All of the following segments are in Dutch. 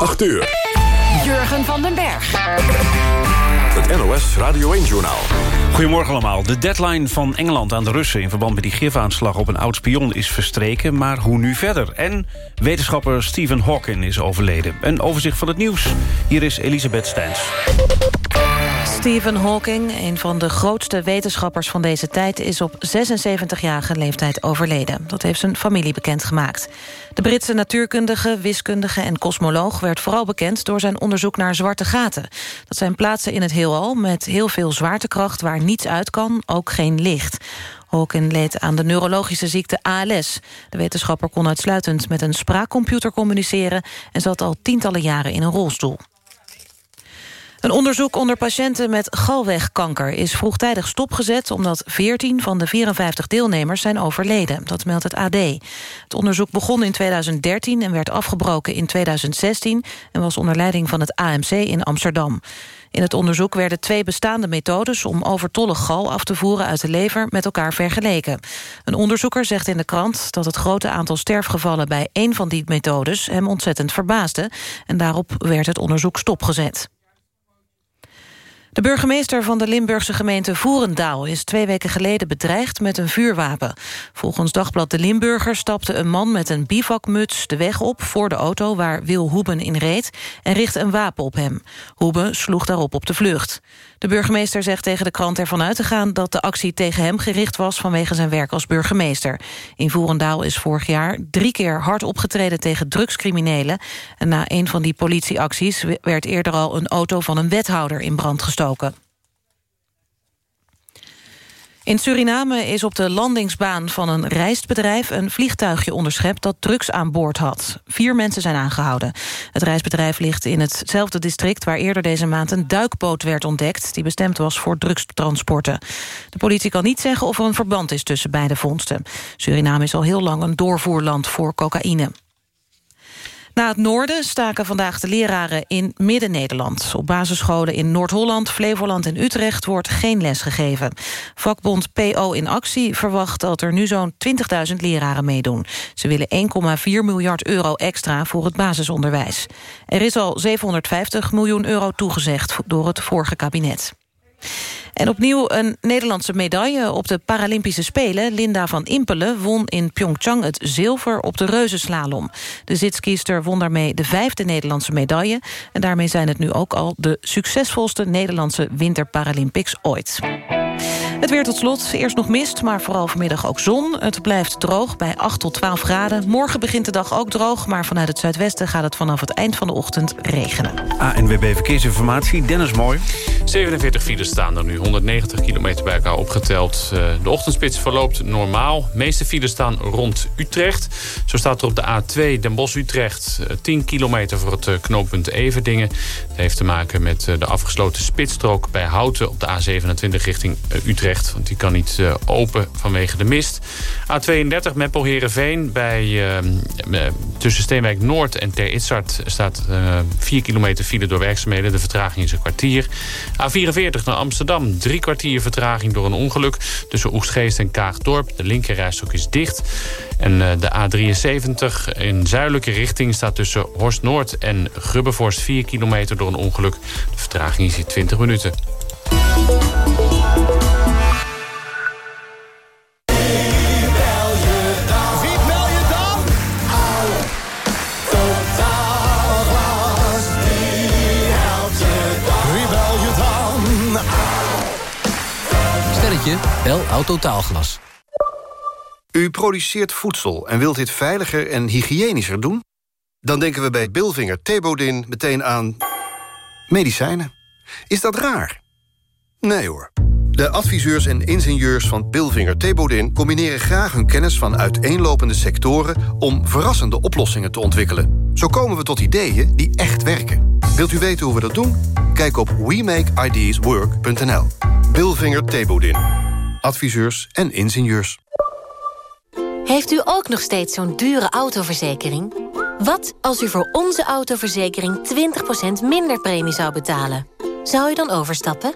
8 uur. Jurgen van den Berg. Het NOS Radio 1-journaal. Goedemorgen allemaal. De deadline van Engeland aan de Russen... in verband met die gifaanslag op een oud-spion is verstreken. Maar hoe nu verder? En wetenschapper Stephen Hawking is overleden. Een overzicht van het nieuws. Hier is Elisabeth Steins. Stephen Hawking, een van de grootste wetenschappers van deze tijd... is op 76-jarige leeftijd overleden. Dat heeft zijn familie bekendgemaakt. De Britse natuurkundige, wiskundige en kosmoloog... werd vooral bekend door zijn onderzoek naar zwarte gaten. Dat zijn plaatsen in het heelal met heel veel zwaartekracht... waar niets uit kan, ook geen licht. Hawking leed aan de neurologische ziekte ALS. De wetenschapper kon uitsluitend met een spraakcomputer communiceren... en zat al tientallen jaren in een rolstoel. Een onderzoek onder patiënten met galwegkanker is vroegtijdig stopgezet... omdat 14 van de 54 deelnemers zijn overleden. Dat meldt het AD. Het onderzoek begon in 2013 en werd afgebroken in 2016... en was onder leiding van het AMC in Amsterdam. In het onderzoek werden twee bestaande methodes... om overtollig gal af te voeren uit de lever met elkaar vergeleken. Een onderzoeker zegt in de krant dat het grote aantal sterfgevallen... bij één van die methodes hem ontzettend verbaasde... en daarop werd het onderzoek stopgezet. De burgemeester van de Limburgse gemeente Voerendaal... is twee weken geleden bedreigd met een vuurwapen. Volgens Dagblad De Limburger stapte een man met een bivakmuts... de weg op voor de auto waar Wil Hoeben in reed... en richtte een wapen op hem. Hoeben sloeg daarop op de vlucht. De burgemeester zegt tegen de krant ervan uit te gaan... dat de actie tegen hem gericht was vanwege zijn werk als burgemeester. In Voerendaal is vorig jaar drie keer hard opgetreden tegen drugscriminelen. En na een van die politieacties werd eerder al een auto van een wethouder in brand gestoken. In Suriname is op de landingsbaan van een reisbedrijf... een vliegtuigje onderschept dat drugs aan boord had. Vier mensen zijn aangehouden. Het reisbedrijf ligt in hetzelfde district... waar eerder deze maand een duikboot werd ontdekt... die bestemd was voor drugstransporten. De politie kan niet zeggen of er een verband is tussen beide vondsten. Suriname is al heel lang een doorvoerland voor cocaïne. Na het noorden staken vandaag de leraren in Midden-Nederland. Op basisscholen in Noord-Holland, Flevoland en Utrecht wordt geen les gegeven. Vakbond PO in actie verwacht dat er nu zo'n 20.000 leraren meedoen. Ze willen 1,4 miljard euro extra voor het basisonderwijs. Er is al 750 miljoen euro toegezegd door het vorige kabinet. En opnieuw een Nederlandse medaille op de Paralympische Spelen. Linda van Impelen won in Pyeongchang het zilver op de reuzenslalom. De zitskiester won daarmee de vijfde Nederlandse medaille. En daarmee zijn het nu ook al de succesvolste Nederlandse Winterparalympics ooit. Het weer tot slot. Eerst nog mist, maar vooral vanmiddag ook zon. Het blijft droog bij 8 tot 12 graden. Morgen begint de dag ook droog, maar vanuit het zuidwesten... gaat het vanaf het eind van de ochtend regenen. ANWB Verkeersinformatie, Dennis Mooi. 47 files staan er nu, 190 kilometer bij elkaar opgeteld. Eh, de ochtendspits verloopt normaal. De meeste files staan rond Utrecht. Zo staat er op de A2 Den Bosch-Utrecht 10 eh, kilometer voor het eh, knooppunt Everdingen. Heeft te maken met de afgesloten spitsstrook bij Houten op de A27 richting Utrecht want die kan niet uh, open vanwege de mist. A32 Meppel-Herenveen bij uh, tussen Steenwijk Noord en Ter Itzart staat uh, 4 kilometer file door werkzaamheden. De vertraging is een kwartier. A44 naar Amsterdam, drie kwartier vertraging door een ongeluk tussen Oegstgeest en Kaagdorp. De linkerrijstok is dicht. En de A73 in zuidelijke richting staat tussen Horst Noord en Grubbevorst 4 kilometer door een ongeluk. De vertraging is hier 20 minuten. Bel Autotaalglas. U produceert voedsel en wilt dit veiliger en hygiënischer doen? Dan denken we bij Bilvinger Thebodin meteen aan medicijnen. Is dat raar? Nee hoor. De adviseurs en ingenieurs van Bilvinger Thebodin... combineren graag hun kennis van uiteenlopende sectoren... om verrassende oplossingen te ontwikkelen. Zo komen we tot ideeën die echt werken. Wilt u weten hoe we dat doen? Kijk op WeMakeIdeasWork.nl. Bilvinger Thebodin. Adviseurs en ingenieurs. Heeft u ook nog steeds zo'n dure autoverzekering? Wat als u voor onze autoverzekering 20% minder premie zou betalen? Zou u dan overstappen?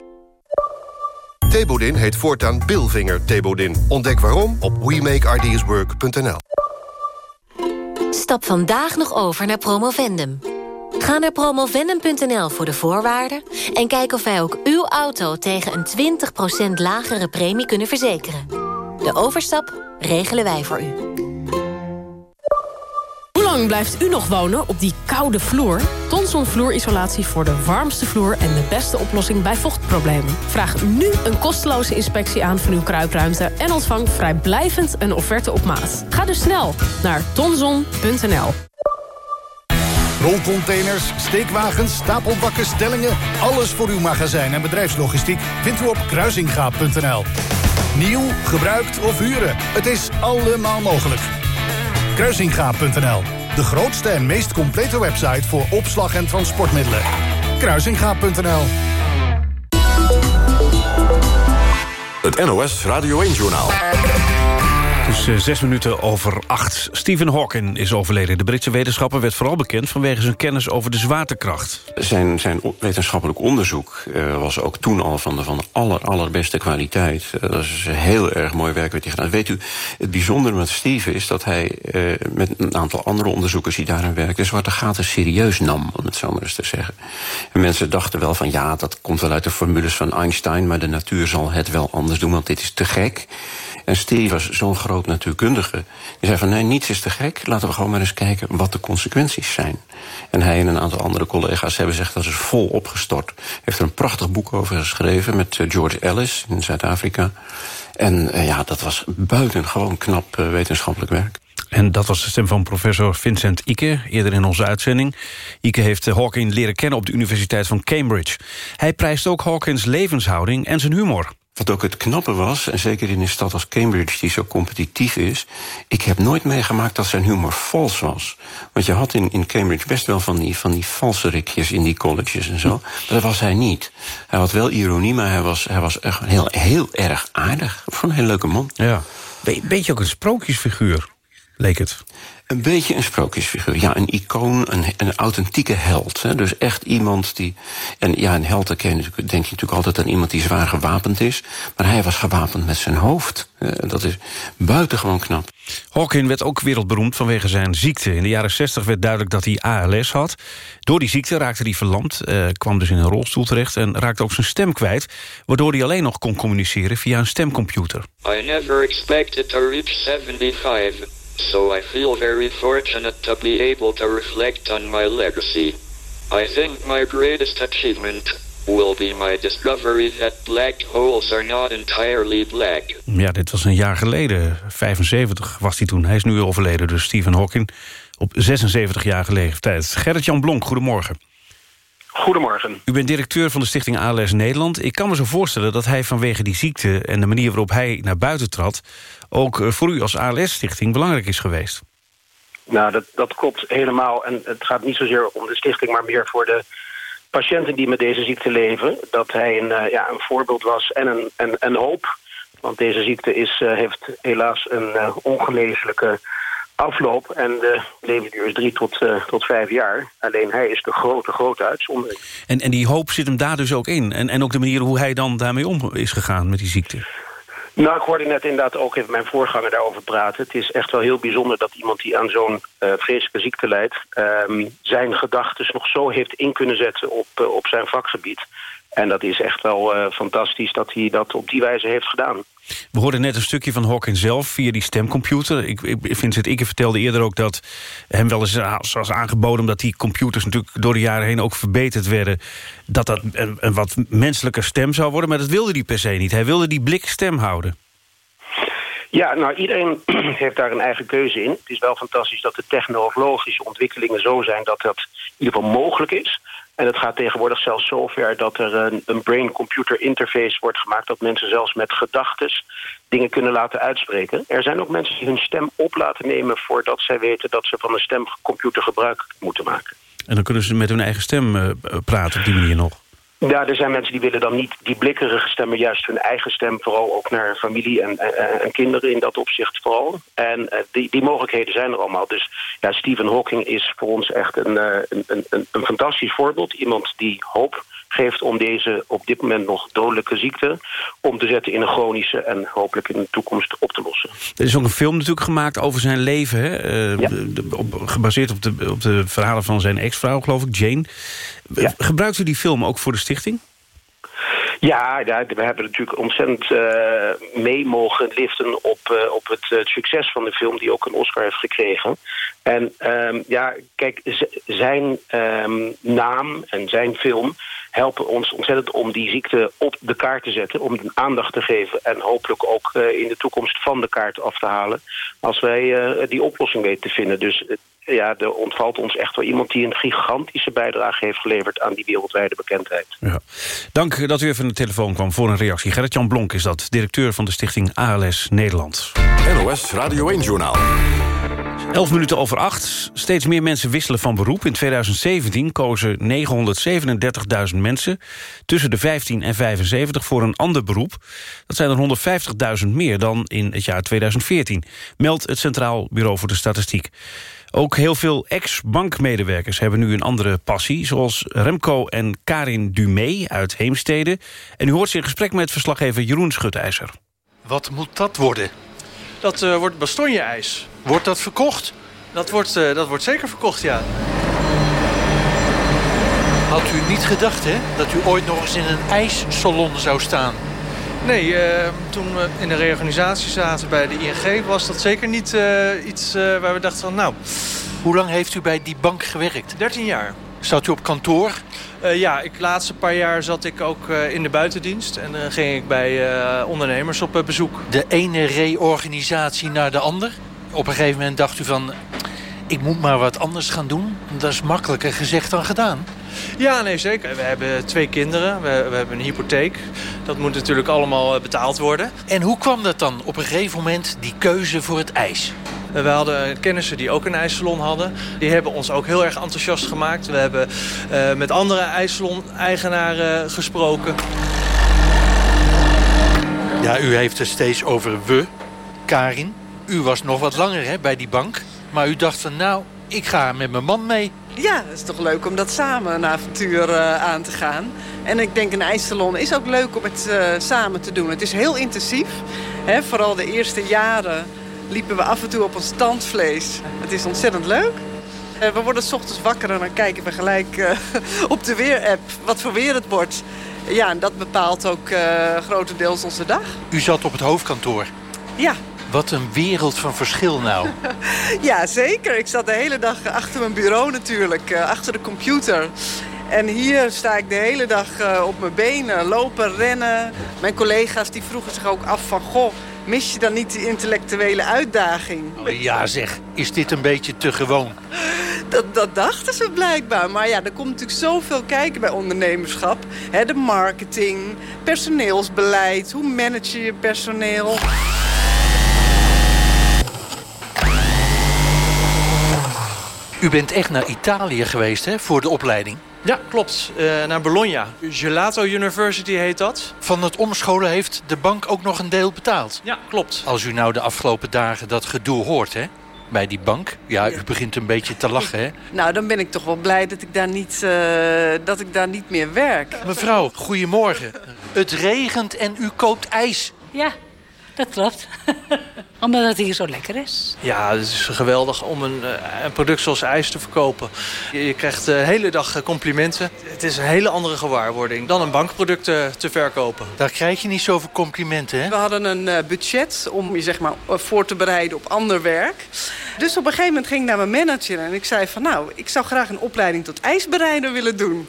Thebodin heet voortaan Bilvinger Thebodin. Ontdek waarom op WeMakeIdeasWork.nl. Stap vandaag nog over naar Promovendum. Ga naar promovenum.nl voor de voorwaarden... en kijk of wij ook uw auto tegen een 20% lagere premie kunnen verzekeren. De overstap regelen wij voor u. Hoe lang blijft u nog wonen op die koude vloer? Tonson vloerisolatie voor de warmste vloer en de beste oplossing bij vochtproblemen. Vraag nu een kosteloze inspectie aan van uw kruipruimte... en ontvang vrijblijvend een offerte op maat. Ga dus snel naar tonson.nl. Rolcontainers, steekwagens, stapelbakken, stellingen... alles voor uw magazijn en bedrijfslogistiek vindt u op kruisingaap.nl. Nieuw, gebruikt of huren, het is allemaal mogelijk. Kruisingaap.nl, de grootste en meest complete website... voor opslag en transportmiddelen. Kruisingaap.nl Het NOS Radio 1-journaal. Het is eh, zes minuten over acht. Stephen Hawking is overleden. De Britse wetenschapper werd vooral bekend vanwege zijn kennis over de zwaartekracht. Zijn, zijn wetenschappelijk onderzoek uh, was ook toen al van de, van aller, allerbeste kwaliteit. Uh, dat is heel erg mooi werk werd hij gedaan. Weet u, het bijzondere met Steven is dat hij met een aantal andere onderzoekers die daarin werken... de zwarte gaten serieus nam, om het zo maar eens te zeggen. En mensen dachten wel van ja, dat komt wel uit de formules van Einstein... maar de natuur zal het wel anders doen, want dit is te gek... En Steve was zo'n groot natuurkundige. Die zei van nee, niets is te gek. Laten we gewoon maar eens kijken wat de consequenties zijn. En hij en een aantal andere collega's hebben zich dat is vol opgestort. heeft er een prachtig boek over geschreven met eh, George Ellis in Zuid-Afrika. En uh, ja, dat was buitengewoon knap uh, wetenschappelijk werk. En dat was de stem van professor Vincent Ike, eerder in onze uitzending. Ike heeft Hawking leren kennen op de Universiteit van Cambridge. Hij prijst ook Hawkins levenshouding en zijn humor. Wat ook het knappe was, en zeker in een stad als Cambridge... die zo competitief is... ik heb nooit meegemaakt dat zijn humor vals was. Want je had in, in Cambridge best wel van die, van die valse rikjes in die colleges en zo. Maar dat was hij niet. Hij had wel ironie, maar hij was, hij was echt heel, heel erg aardig. Van een hele leuke man. Ja. Beetje ook een sprookjesfiguur, leek het. Een beetje een sprookjesfiguur. Ja, een icoon, een, een authentieke held. Hè. Dus echt iemand die... En ja, een held, denk je natuurlijk altijd aan iemand die zwaar gewapend is. Maar hij was gewapend met zijn hoofd. Dat is buitengewoon knap. Hawking werd ook wereldberoemd vanwege zijn ziekte. In de jaren 60 werd duidelijk dat hij ALS had. Door die ziekte raakte hij verlamd, eh, kwam dus in een rolstoel terecht... en raakte ook zijn stem kwijt, waardoor hij alleen nog kon communiceren via een stemcomputer. I never expected to reach 75. So I feel very fortunate to be able to reflect on my legacy. I think my greatest achievement will be my discovery that black holes are not entirely black. Ja, dit was een jaar geleden. 75 was hij toen. Hij is nu overleden, dus Stephen Hawking. Op 76-jarige leeftijd. Gerrit-Jan Blonk, goedemorgen. Goedemorgen. U bent directeur van de stichting ALS Nederland. Ik kan me zo voorstellen dat hij vanwege die ziekte... en de manier waarop hij naar buiten trad... ook eh, voor u als ALS-stichting belangrijk is geweest. Nou, dat, dat klopt helemaal. En het gaat niet zozeer om de stichting... maar meer voor de patiënten die met deze ziekte leven. Dat hij een, uh, ja, een voorbeeld was en een, en, een hoop. Want deze ziekte is, uh, heeft helaas een ongeneeslijke afloop. En de levensduur is drie tot, uh, tot vijf jaar. Alleen hij is de grote, grote uitzondering. En, en die hoop zit hem daar dus ook in? En, en ook de manier hoe hij dan daarmee om is gegaan met die ziekte? Nou, ik hoorde net inderdaad ook even mijn voorganger daarover praten. Het is echt wel heel bijzonder dat iemand die aan zo'n uh, vreselijke ziekte leidt... Um, zijn gedachten nog zo heeft in kunnen zetten op, uh, op zijn vakgebied. En dat is echt wel uh, fantastisch dat hij dat op die wijze heeft gedaan. We hoorden net een stukje van Hawking zelf via die stemcomputer. Ik, ik, Vincent Ikke vertelde eerder ook dat hem wel eens was aangeboden... omdat die computers natuurlijk door de jaren heen ook verbeterd werden... dat dat een, een wat menselijke stem zou worden. Maar dat wilde hij per se niet. Hij wilde die blikstem houden. Ja, nou, iedereen heeft daar een eigen keuze in. Het is wel fantastisch dat de technologische ontwikkelingen zo zijn... dat dat in ieder geval mogelijk is... En het gaat tegenwoordig zelfs zover dat er een, een brain-computer interface wordt gemaakt... dat mensen zelfs met gedachten dingen kunnen laten uitspreken. Er zijn ook mensen die hun stem op laten nemen... voordat zij weten dat ze van een stemcomputer gebruik moeten maken. En dan kunnen ze met hun eigen stem uh, praten op die manier nog? Ja, er zijn mensen die willen dan niet die blikkerige stemmen, juist hun eigen stem, vooral ook naar familie en, en, en kinderen in dat opzicht vooral. En uh, die, die mogelijkheden zijn er allemaal. Dus ja, Stephen Hawking is voor ons echt een, uh, een, een, een fantastisch voorbeeld. Iemand die hoop geeft om deze op dit moment nog dodelijke ziekte... om te zetten in een chronische en hopelijk in de toekomst op te lossen. Er is ook een film natuurlijk gemaakt over zijn leven. Hè? Uh, ja. de, op, gebaseerd op de, op de verhalen van zijn ex-vrouw, geloof ik, Jane. Ja. Gebruikt u die film ook voor de stichting? Ja, we hebben natuurlijk ontzettend uh, mee mogen liften op, uh, op het, uh, succes van de film... die ook een Oscar heeft gekregen. En um, ja, kijk, zijn um, naam en zijn film helpen ons ontzettend om die ziekte op de kaart te zetten... om aandacht te geven en hopelijk ook in de toekomst van de kaart af te halen... als wij die oplossing weten te vinden. Dus ja, er ontvalt ons echt wel iemand die een gigantische bijdrage heeft geleverd aan die wereldwijde bekendheid. Ja. Dank dat u even aan de telefoon kwam voor een reactie. Gerrit-Jan Blonk is dat, directeur van de stichting ALS Nederland. NOS Radio 1-journaal. 11 minuten over acht. Steeds meer mensen wisselen van beroep. In 2017 kozen 937.000 mensen tussen de 15 en 75 voor een ander beroep. Dat zijn er 150.000 meer dan in het jaar 2014, meldt het Centraal Bureau voor de Statistiek. Ook heel veel ex-bankmedewerkers hebben nu een andere passie... zoals Remco en Karin Dumé uit Heemstede. En u hoort ze in gesprek met verslaggever Jeroen Schutijzer. Wat moet dat worden? Dat uh, wordt bastonje-ijs. Wordt dat verkocht? Dat wordt, uh, dat wordt zeker verkocht, ja. Had u niet gedacht, hè, dat u ooit nog eens in een ijssalon zou staan? Nee, uh, toen we in de reorganisatie zaten bij de ING... was dat zeker niet uh, iets uh, waar we dachten van nou... Hoe lang heeft u bij die bank gewerkt? 13 jaar. Zat u op kantoor? ja, ik, de laatste paar jaar zat ik ook in de buitendienst. En dan ging ik bij ondernemers op bezoek. De ene reorganisatie naar de ander? Op een gegeven moment dacht u van... ik moet maar wat anders gaan doen. Dat is makkelijker gezegd dan gedaan. Ja, nee, zeker. We hebben twee kinderen. We, we, hebben een hypotheek. Dat moet natuurlijk allemaal betaald worden. En hoe kwam dat dan op een gegeven moment, die keuze voor het ijs? We hadden kennissen die ook een ijssalon hadden. Die hebben ons ook heel erg enthousiast gemaakt. We hebben uh, met andere ijssalon-eigenaren gesproken. Ja, u heeft het steeds over we, Karin. U was nog wat langer hè, bij die bank. Maar u dacht van, nou, ik ga met mijn man mee. Ja, het is toch leuk om dat samen een avontuur uh, aan te gaan. En ik denk een ijssalon is ook leuk om het uh, samen te doen. Het is heel intensief. Hè? Vooral de eerste jaren liepen we af en toe op ons tandvlees. Het is ontzettend leuk. Uh, we worden s ochtends wakker en dan kijken we gelijk op de weerapp wat voor weer het wordt. Ja, en dat bepaalt ook grotendeels onze dag. U zat op het hoofdkantoor? Ja, wat een wereld van verschil nou. ja, zeker. Ik zat de hele dag achter mijn bureau natuurlijk, uh, achter de computer. En hier sta ik de hele dag uh, op mijn benen, lopen, rennen. Mijn collega's die vroegen zich ook af van... goh, mis je dan niet die intellectuele uitdaging? Oh, ja zeg, is dit een beetje te gewoon? Dat, dat dachten ze blijkbaar. Maar ja, er komt natuurlijk zoveel kijken bij ondernemerschap. He, de marketing, personeelsbeleid, hoe manage je je personeel... U bent echt naar Italië geweest hè, voor de opleiding? Ja, klopt. Uh, naar Bologna. Gelato University heet dat. Van het omscholen heeft de bank ook nog een deel betaald? Ja, klopt. Als u nou de afgelopen dagen dat gedoe hoort, hè? Bij die bank. Ja, u begint een beetje te lachen, hè? Nou, dan ben ik toch wel blij dat ik daar niet, uh, dat ik daar niet meer werk. Mevrouw, goedemorgen. Het regent en u koopt ijs. Ja, dat klopt. Omdat het hier zo lekker is. Ja, het is geweldig om een, een product zoals ijs te verkopen. Je krijgt de hele dag complimenten. Het is een hele andere gewaarwording dan een bankproduct te verkopen. Daar krijg je niet zoveel complimenten, hè? We hadden een budget om je zeg maar, voor te bereiden op ander werk. Dus op een gegeven moment ging ik naar mijn manager en ik zei van... nou, ik zou graag een opleiding tot ijsbereider willen doen.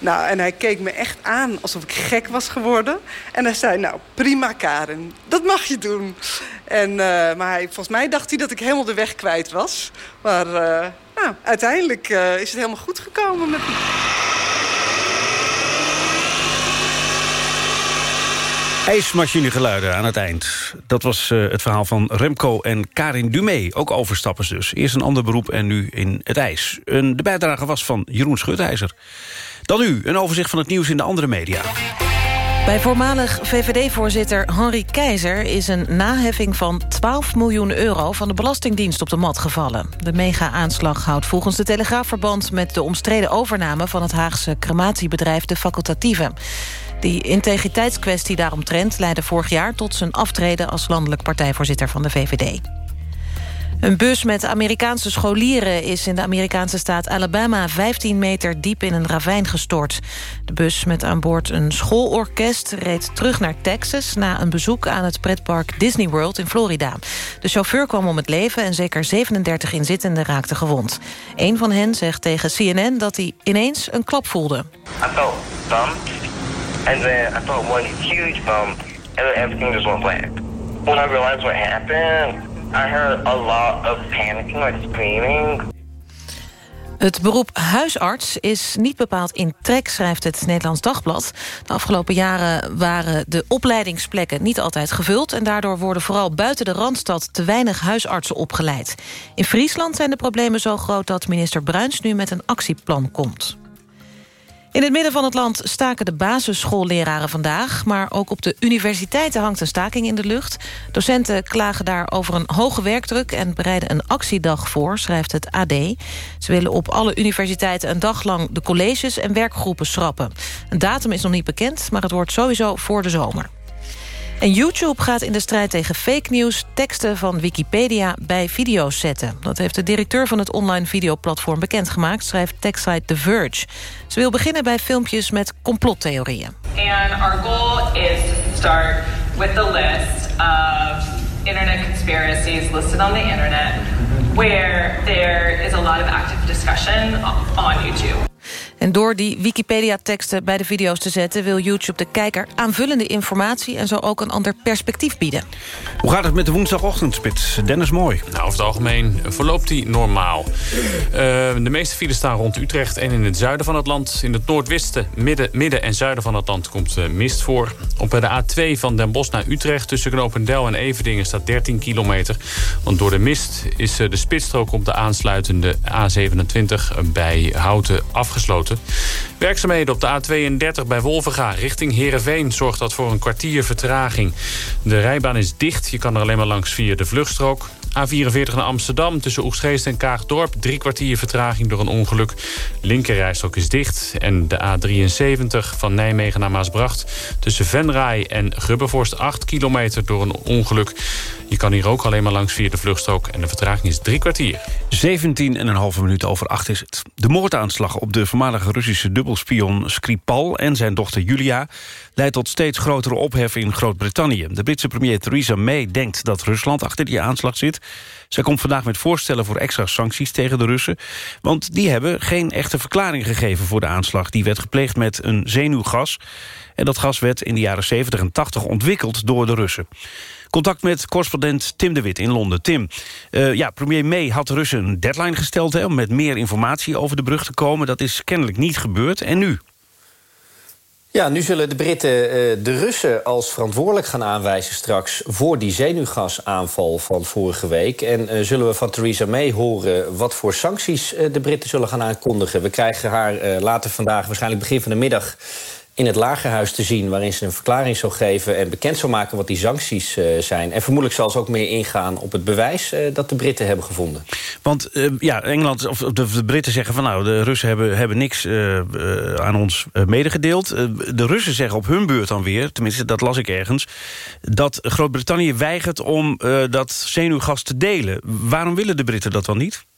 Nou, en hij keek me echt aan alsof ik gek was geworden. En hij zei, nou, prima Karen, dat mag je doen. En, uh, maar hij, volgens mij dacht hij dat ik helemaal de weg kwijt was. Maar uh, nou, uiteindelijk uh, is het helemaal goed gekomen met me. IJsmachinegeluiden aan het eind. Dat was uh, het verhaal van Remco en Karin Dumé. Ook overstappers dus. Eerst een ander beroep en nu in het ijs. De bijdrage was van Jeroen Schutijzer. Dan nu, een overzicht van het nieuws in de andere media. Bij voormalig VVD-voorzitter Henry Keizer is een naheffing van 12 miljoen euro van de Belastingdienst op de mat gevallen. De mega-aanslag houdt volgens de Telegraaf verband met de omstreden overname van het Haagse crematiebedrijf De Facultatieve. Die integriteitskwestie daaromtrent leidde vorig jaar tot zijn aftreden als landelijk partijvoorzitter van de VVD. Een bus met Amerikaanse scholieren is in de Amerikaanse staat Alabama 15 meter diep in een ravijn gestort. De bus met aan boord een schoolorkest reed terug naar Texas na een bezoek aan het pretpark Disney World in Florida. De chauffeur kwam om het leven en zeker 37 inzittenden raakten gewond. Een van hen zegt tegen CNN dat hij ineens een klap voelde. Felt bumped and then I felt one huge bump and everything just went black. When I realized what happened I heard a lot of panicking, screaming. Het beroep huisarts is niet bepaald in trek, schrijft het Nederlands Dagblad. De afgelopen jaren waren de opleidingsplekken niet altijd gevuld... en daardoor worden vooral buiten de Randstad te weinig huisartsen opgeleid. In Friesland zijn de problemen zo groot dat minister Bruins nu met een actieplan komt. In het midden van het land staken de basisschoolleraren vandaag... maar ook op de universiteiten hangt een staking in de lucht. Docenten klagen daar over een hoge werkdruk... en bereiden een actiedag voor, schrijft het AD. Ze willen op alle universiteiten een dag lang de colleges en werkgroepen schrappen. Een datum is nog niet bekend, maar het wordt sowieso voor de zomer. En YouTube gaat in de strijd tegen fake news... teksten van Wikipedia bij video's zetten. Dat heeft de directeur van het online videoplatform bekendgemaakt... schrijft techsite The Verge. Ze wil beginnen bij filmpjes met complottheorieën. And our goal is to start with the list of internet conspiracies listed on the internet... where there is a lot of active discussion on YouTube. En door die Wikipedia-teksten bij de video's te zetten... wil YouTube de kijker aanvullende informatie... en zo ook een ander perspectief bieden. Hoe gaat het met de woensdagochtendspits? Dennis Mooi. Nou, over het algemeen verloopt die normaal. Uh, de meeste files staan rond Utrecht en in het zuiden van het land. In het noordwesten, midden, midden en zuiden van het land komt uh, mist voor. Op de A2 van Den Bosch naar Utrecht... tussen Knopendel en Everdingen staat 13 kilometer. Want door de mist is uh, de spitsstrook op de aansluitende A27... bij Houten afgesloten. Werkzaamheden op de A32 bij Wolvenga richting Heerenveen... zorgt dat voor een kwartier vertraging. De rijbaan is dicht, je kan er alleen maar langs via de vluchtstrook. A44 naar Amsterdam tussen Oegstgeest en Kaagdorp. Drie kwartier vertraging door een ongeluk. Linkerrijstrook is dicht. En de A73 van Nijmegen naar Maasbracht... tussen Venray en Grubbevorst 8 kilometer door een ongeluk. Je kan hier ook alleen maar langs via de vluchtstrook. En de vertraging is drie kwartier. 17,5 minuut over acht is het. De moordaanslag op de voormalige Russische dubbelspion Skripal... en zijn dochter Julia leidt tot steeds grotere ophef in Groot-Brittannië. De Britse premier Theresa May denkt dat Rusland achter die aanslag zit. Zij komt vandaag met voorstellen voor extra sancties tegen de Russen. Want die hebben geen echte verklaring gegeven voor de aanslag. Die werd gepleegd met een zenuwgas. En dat gas werd in de jaren 70 en 80 ontwikkeld door de Russen. Contact met correspondent Tim de Wit in Londen. Tim, uh, ja, premier May had Russen een deadline gesteld... Om met meer informatie over de brug te komen. Dat is kennelijk niet gebeurd. En nu? Ja, nu zullen de Britten uh, de Russen als verantwoordelijk gaan aanwijzen straks... voor die zenuwgasaanval van vorige week. En uh, zullen we van Theresa May horen wat voor sancties de Britten zullen gaan aankondigen. We krijgen haar later vandaag, waarschijnlijk begin van de middag in het lagerhuis te zien... waarin ze een verklaring zou geven en bekend zou maken wat die sancties uh, zijn. En vermoedelijk zal ze ook meer ingaan op het bewijs uh, dat de Britten hebben gevonden. Want uh, ja, Engeland, of de, de, Britten zeggen van... nou, de Russen hebben, hebben niks aan ons medegedeeld. de Russen zeggen op hun beurt dan weer, tenminste dat las ik ergens... dat Groot-Brittannië weigert om dat zenuwgas te delen. Waarom willen de Britten dat dan niet?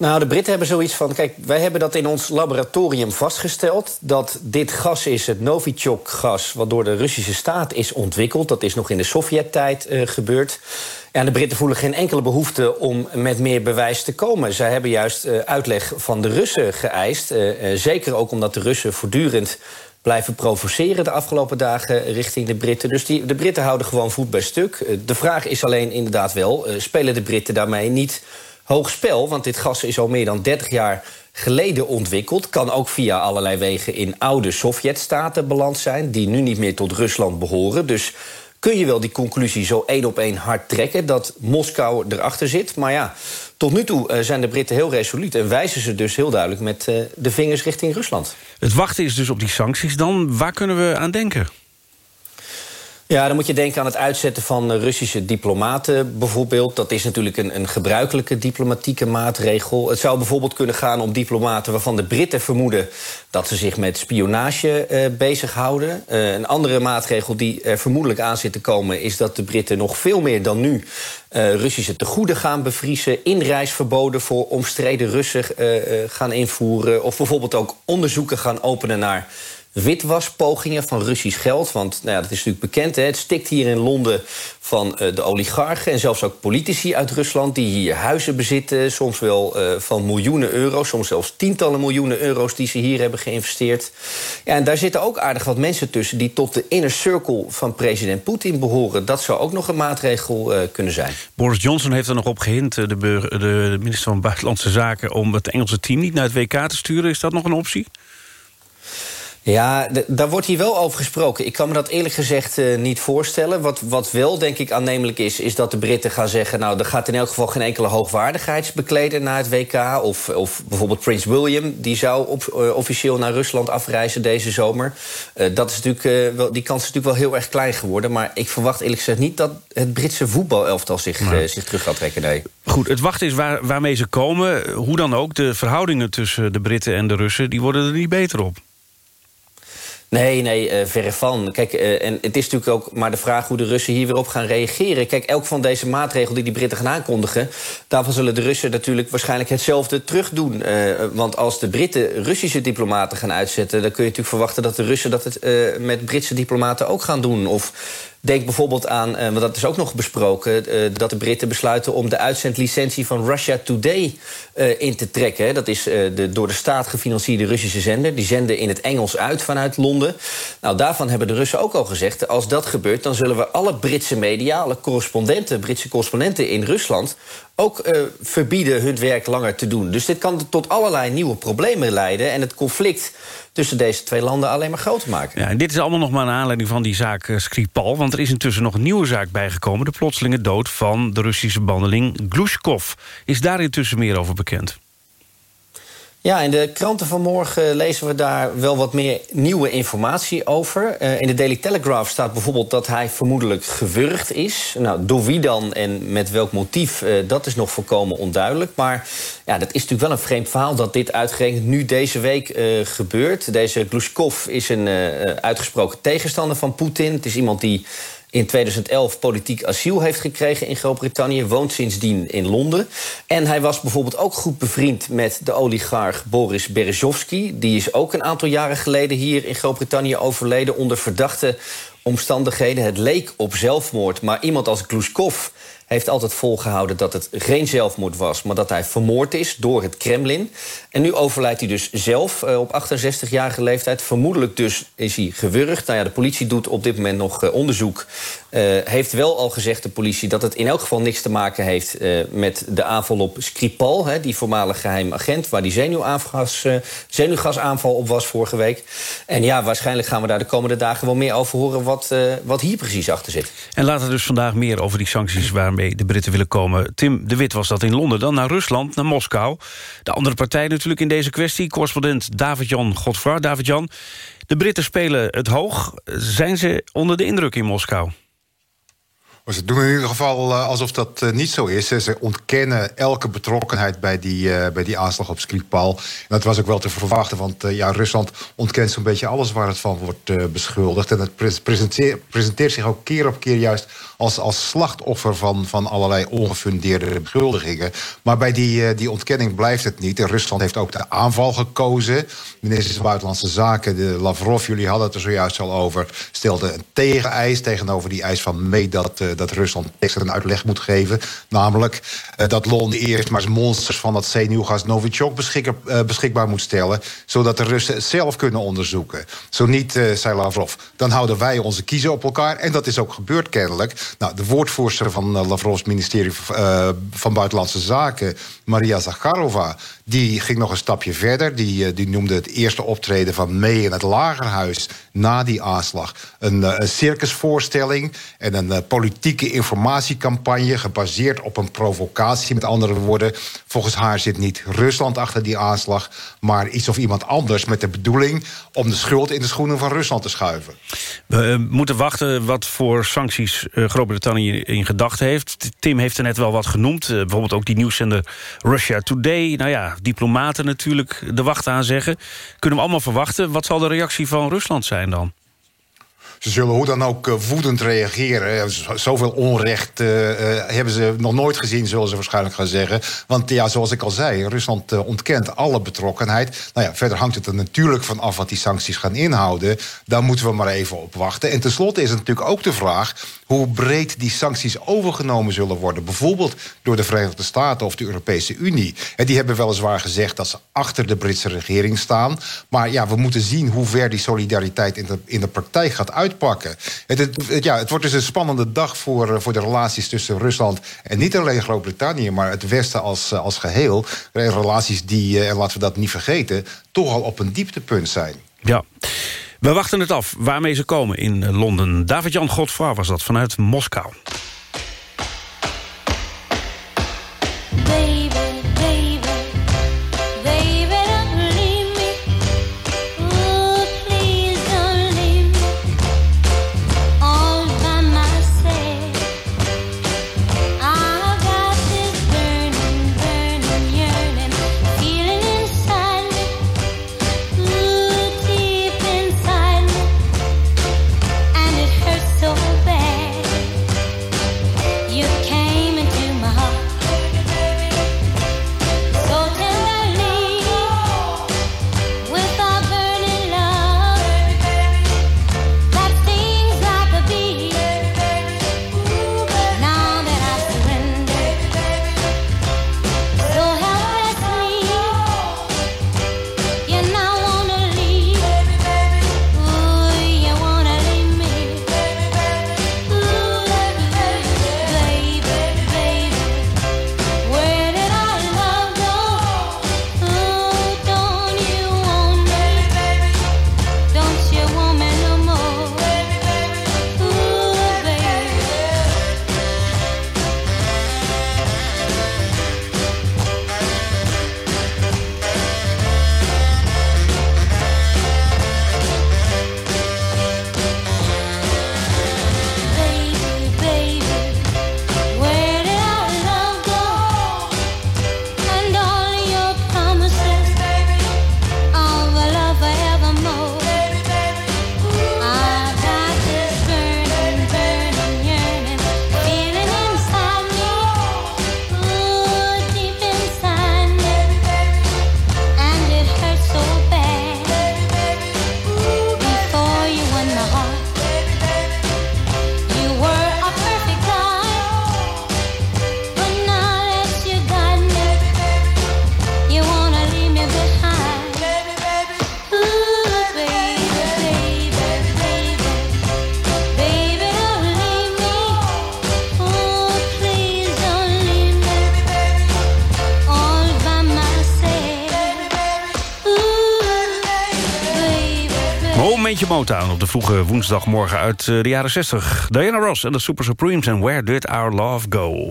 Nou, de Britten hebben zoiets van... kijk, wij hebben dat in ons laboratorium vastgesteld... dat dit gas is het Novichok-gas... wat door de Russische staat is ontwikkeld. Dat is nog in de Sovjet-tijd uh, gebeurd. En de Britten voelen geen enkele behoefte om met meer bewijs te komen. Zij hebben juist uh, uitleg van de Russen geëist. Uh, zeker ook omdat de Russen voortdurend blijven provoceren de afgelopen dagen richting de Britten. Dus die, de Britten houden gewoon voet bij stuk. de vraag is alleen inderdaad wel, spelen de Britten daarmee niet hoog spel. Want dit gas is al meer dan 30 jaar geleden ontwikkeld. Kan ook via allerlei wegen in oude Sovjet-staten beland zijn... die nu niet meer tot Rusland behoren. Dus kun je wel die conclusie zo één op één hard trekken... dat Moskou erachter zit. Maar ja, tot nu toe eh, zijn de Britten heel resoluut... en wijzen ze dus heel duidelijk met eh, de vingers richting Rusland. Het wachten is dus op die sancties dan. Waar kunnen we aan denken? Ja, dan moet je denken aan het uitzetten van Russische diplomaten bijvoorbeeld. Dat is natuurlijk een, een gebruikelijke diplomatieke maatregel. Het zou bijvoorbeeld kunnen gaan om diplomaten waarvan de Britten vermoeden... dat ze zich met spionage uh, bezighouden. Uh, een andere maatregel die er vermoedelijk aan zit te komen... is dat de Britten nog veel meer dan nu uh, Russische tegoeden gaan bevriezen... inreisverboden voor omstreden Russen gaan invoeren... of bijvoorbeeld ook onderzoeken gaan openen naar witwaspogingen van Russisch geld. Want nou ja, dat is natuurlijk bekend. Hè? Het stikt hier in Londen van uh, de oligarchen... en zelfs ook politici uit Rusland die hier huizen bezitten... soms wel uh, van miljoenen euro's, soms zelfs tientallen miljoenen euro's... die ze hier hebben geïnvesteerd. Ja, en daar zitten ook aardig wat mensen tussen... die tot de inner circle van president Poetin behoren. Dat zou ook nog een maatregel uh, kunnen zijn. Boris Johnson heeft er nog op gehind, de, de minister van Buitenlandse Zaken... om het Engelse team niet naar het WK te sturen. Is dat nog een optie? Ja, daar wordt hier wel over gesproken. Ik kan me dat eerlijk gezegd uh, niet voorstellen. Wat, wat wel, denk ik, aannemelijk is... is dat de Britten gaan zeggen... nou, er gaat in elk geval geen enkele hoogwaardigheidsbekleder naar het WK. Of, of bijvoorbeeld Prins William, die zou op, uh, officieel naar Rusland afreizen deze zomer. Uh, dat is natuurlijk, wel, die kans is natuurlijk wel heel erg klein geworden. Maar ik verwacht eerlijk gezegd niet dat het Britse voetbalelftal zich, zich terug gaat trekken. Nee. Goed, het wachten is waar, waarmee ze komen. Hoe dan ook, de verhoudingen tussen de Britten en de Russen... die worden er niet beter op. Nee, nee, uh, verre van. Kijk, uh, en het is natuurlijk ook maar de vraag hoe de Russen hier weer op gaan reageren. Kijk, elk van deze maatregelen die die Britten gaan aankondigen... daarvan zullen de Russen natuurlijk waarschijnlijk hetzelfde terug doen. Uh, want als de Britten Russische diplomaten gaan uitzetten... dan kun je natuurlijk verwachten dat de Russen dat het met Britse diplomaten ook gaan doen. Of Denk bijvoorbeeld aan, uh, want dat is ook nog besproken... Uh, dat de Britten besluiten om de uitzendlicentie van Russia Today uh, in te trekken. Dat is de door de staat gefinancierde Russische zender. Die zenden in het Engels uit vanuit Londen. Nou, daarvan hebben de Russen ook al gezegd... als dat gebeurt, dan zullen we alle Britse media... alle correspondenten, Britse correspondenten in Rusland ook uh, verbieden hun werk langer te doen. Dus dit kan tot allerlei nieuwe problemen leiden... en het conflict tussen deze twee landen alleen maar groter maken. Ja, en dit is allemaal nog maar een aanleiding van die zaak uh, Skripal... want er is intussen nog een nieuwe zaak bijgekomen... de plotselinge dood van de Russische bandeling Glushkov. Is daar intussen meer over bekend? Ja, in de kranten van morgen lezen we daar wel wat meer nieuwe informatie over. Uh, in de Daily Telegraph staat bijvoorbeeld dat hij vermoedelijk gewurgd is. Nou, door wie dan en met welk motief, uh, dat is nog volkomen onduidelijk. Maar ja, dat is natuurlijk wel een vreemd verhaal dat dit uitgerekend nu deze week uh, gebeurt. Deze Glushkov is een uitgesproken tegenstander van Poetin. Het is iemand die in 2011 politiek asiel heeft gekregen in Groot-Brittannië. Woont sindsdien in Londen. En hij was bijvoorbeeld ook goed bevriend met de oligarch Boris Berezovsky. Die is ook een aantal jaren geleden hier in Groot-Brittannië overleden... onder verdachte omstandigheden. Het leek op zelfmoord, maar iemand als Gluskov heeft altijd volgehouden dat het geen zelfmoord was... maar dat hij vermoord is door het Kremlin. En nu overlijdt hij dus zelf uh, op 68-jarige leeftijd. Vermoedelijk dus is hij gewurgd. Nou ja, de politie doet op dit moment nog uh, onderzoek. Uh, heeft wel al gezegd, de politie, dat het in elk geval niks te maken heeft... met de aanval op Skripal, hè, die voormalig geheim agent... waar die zenuwgas, zenuwgasaanval op was vorige week. En ja, waarschijnlijk gaan we daar de komende dagen wel meer over horen... wat, wat hier precies achter zit. En later dus vandaag meer over die sancties... de Britten willen komen. Tim de Wit was dat in Londen, dan naar Rusland, naar Moskou. De andere partij natuurlijk in deze kwestie, correspondent David-Jan Godfra. David-Jan, de Britten spelen het hoog. Zijn ze onder de indruk in Moskou? Ze doen in ieder geval uh, alsof dat uh, niet zo is. Ze ontkennen elke betrokkenheid bij die, uh, bij die aanslag op Skripal. En dat was ook wel te verwachten, want ja, Rusland ontkent zo'n beetje alles waar het van wordt beschuldigd. En het presenteert, presenteert zich ook keer op keer juist als, als slachtoffer van, van allerlei ongefundeerde beschuldigingen. Maar bij die, die ontkenning blijft het niet. Rusland heeft ook de aanval gekozen. Minister van Buitenlandse Zaken, de Lavrov, jullie hadden het er zojuist al over, stelde een tegeneis tegenover die eis van mee dat dat Rusland extra een uitleg moet geven. Namelijk eh, dat Londen eerst maar monsters van dat zenuwgas Novichok uh, beschikbaar moet stellen. Zodat de Russen het zelf kunnen onderzoeken. Zo niet, uh, zei Lavrov, dan houden wij onze kiezen op elkaar. En dat is ook gebeurd kennelijk. Nou, de woordvoerster van Lavrovs ministerie van Buitenlandse Zaken, Maria Zakharova, die ging nog een stapje verder. Die, die noemde het eerste optreden van May in het lagerhuis na die aanslag een, een circusvoorstelling en een politieke informatiecampagne gebaseerd op een provocatie. Met andere woorden, volgens haar zit niet Rusland achter die aanslag, maar iets of iemand anders met de bedoeling om de schuld in de schoenen van Rusland te schuiven. We moeten wachten wat voor sancties Groot-Brittannië in gedachten heeft. Tim heeft er net wel wat genoemd. bijvoorbeeld ook die nieuwszender Russia Today. Nou ja, diplomaten natuurlijk de wacht aanzeggen. Kunnen we allemaal verwachten. Wat zal de reactie van Rusland zijn dan? Ze zullen hoe dan ook woedend reageren. Zoveel onrecht uh, hebben ze nog nooit gezien, zullen ze waarschijnlijk gaan zeggen. Want ja, zoals ik al zei, Rusland ontkent alle betrokkenheid. Nou ja, verder hangt het er natuurlijk van af wat die sancties gaan inhouden. Daar moeten we maar even op wachten. En tenslotte is het natuurlijk ook de vraag hoe breed die sancties overgenomen zullen worden. Bijvoorbeeld door de Verenigde Staten of de Europese Unie. En die hebben weliswaar gezegd dat ze achter de Britse regering staan. Maar ja, we moeten zien hoe ver die solidariteit in de, in de praktijk gaat uitpakken. Het, het, ja, het wordt dus een spannende dag voor, eh, voor de relaties tussen Rusland... en niet alleen Groot-Brittannië, maar het Westen als, eh, als geheel. Relaties die, en laten we dat niet vergeten... toch al op een dieptepunt zijn. Ja. We wachten het af waarmee ze komen in Londen. David-Jan Godfra was dat vanuit Moskou. Vroege woensdagmorgen uit eh, de jaren 60. Diana Ross en de Super Supremes en Where Did Our Love Go?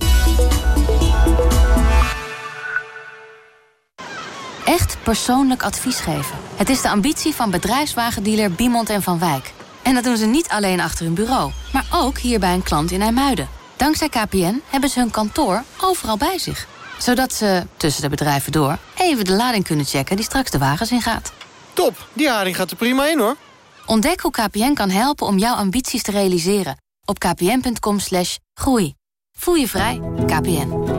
Echt persoonlijk advies geven. Het is de ambitie van bedrijfswagendealer Biemond en Van Wijk. En dat doen ze niet alleen achter hun bureau, maar ook hier bij een klant in IJmuiden. Dankzij KPN hebben ze hun kantoor overal bij zich. Zodat ze, tussen de bedrijven door, even de lading kunnen checken die straks de wagens ingaat. Top, die haring gaat er prima in hoor. Ontdek hoe KPN kan helpen om jouw ambities te realiseren. Op kpn.com groei. Voel je vrij, KPN.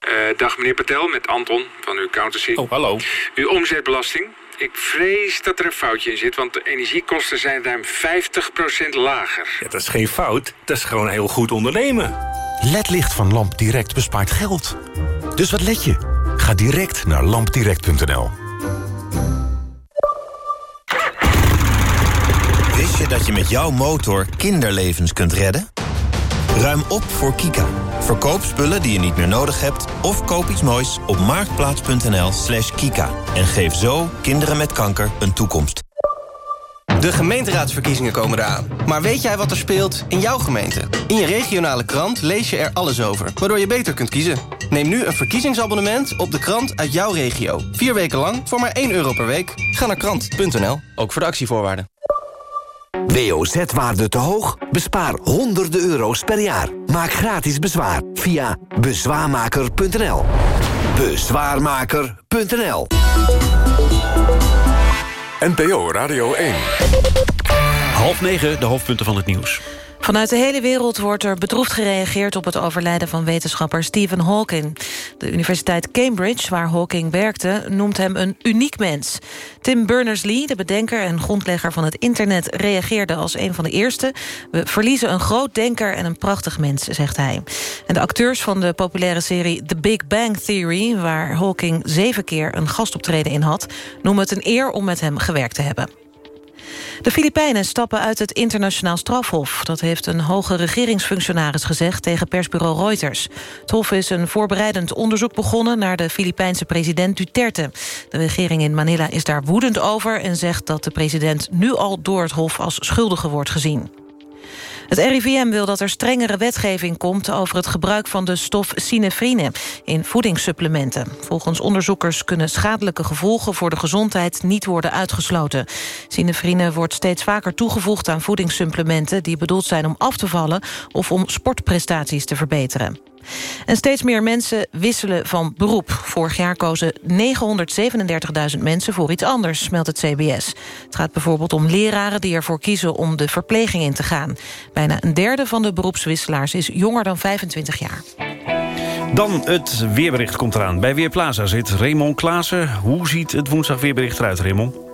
Eh, dag meneer Patel, met Anton van uw accountancy. Oh, hallo. Uw omzetbelasting. Ik vrees dat er een foutje in zit, want de energiekosten zijn ruim 50% lager. Ja, dat is geen fout, dat is gewoon heel goed ondernemen. LED-licht van Lamp Direct bespaart geld. Dus wat let je? Ga direct naar lampdirect.nl. Wist je dat je met jouw motor kinderlevens kunt redden? Ruim op voor Kika. Verkoop spullen die je niet meer nodig hebt... of koop iets moois op marktplaats.nl slash kika. En geef zo kinderen met kanker een toekomst. De gemeenteraadsverkiezingen komen eraan. Maar weet jij wat er speelt in jouw gemeente? In je regionale krant lees je er alles over, waardoor je beter kunt kiezen. Neem nu een verkiezingsabonnement op de krant uit jouw regio. Vier weken lang voor maar 1 euro per week. Ga naar krant.nl, ook voor de actievoorwaarden. WOZ-waarde te hoog? Bespaar honderden euro's per jaar. Maak gratis bezwaar via bezwaarmaker.nl. Bezwaarmaker.nl NPO Radio 1. Half negen, de hoofdpunten van het nieuws. Vanuit de hele wereld wordt er bedroefd gereageerd op het overlijden van wetenschapper Stephen Hawking. De Universiteit Cambridge, waar Hawking werkte, noemt hem een uniek mens. Tim Berners-Lee, de bedenker en grondlegger van het internet, reageerde als een van de eerste. We verliezen een groot denker en een prachtig mens, zegt hij. En de acteurs van de populaire serie The Big Bang Theory, waar Hawking zeven keer een gastoptreden in had, noemen het een eer om met hem gewerkt te hebben. De Filipijnen stappen uit het internationaal strafhof. Dat heeft een hoge regeringsfunctionaris gezegd tegen persbureau Reuters. Het hof is een voorbereidend onderzoek begonnen... naar de Filipijnse president Duterte. De regering in Manila is daar woedend over... en zegt dat de president nu al door het hof als schuldige wordt gezien. Het RIVM wil dat er strengere wetgeving komt over het gebruik van de stof sinefrine in voedingssupplementen. Volgens onderzoekers kunnen schadelijke gevolgen voor de gezondheid niet worden uitgesloten. Sinefrine wordt steeds vaker toegevoegd aan voedingssupplementen die bedoeld zijn om af te vallen of om sportprestaties te verbeteren. En steeds meer mensen wisselen van beroep. Vorig jaar kozen 937.000 mensen voor iets anders, meldt het CBS. Het gaat bijvoorbeeld om leraren die ervoor kiezen om de verpleging in te gaan. Bijna een derde van de beroepswisselaars is jonger dan 25 jaar. Dan het weerbericht komt eraan. Bij Weerplaza zit Raymond Klaassen. Hoe ziet het woensdag weerbericht eruit, Raymond?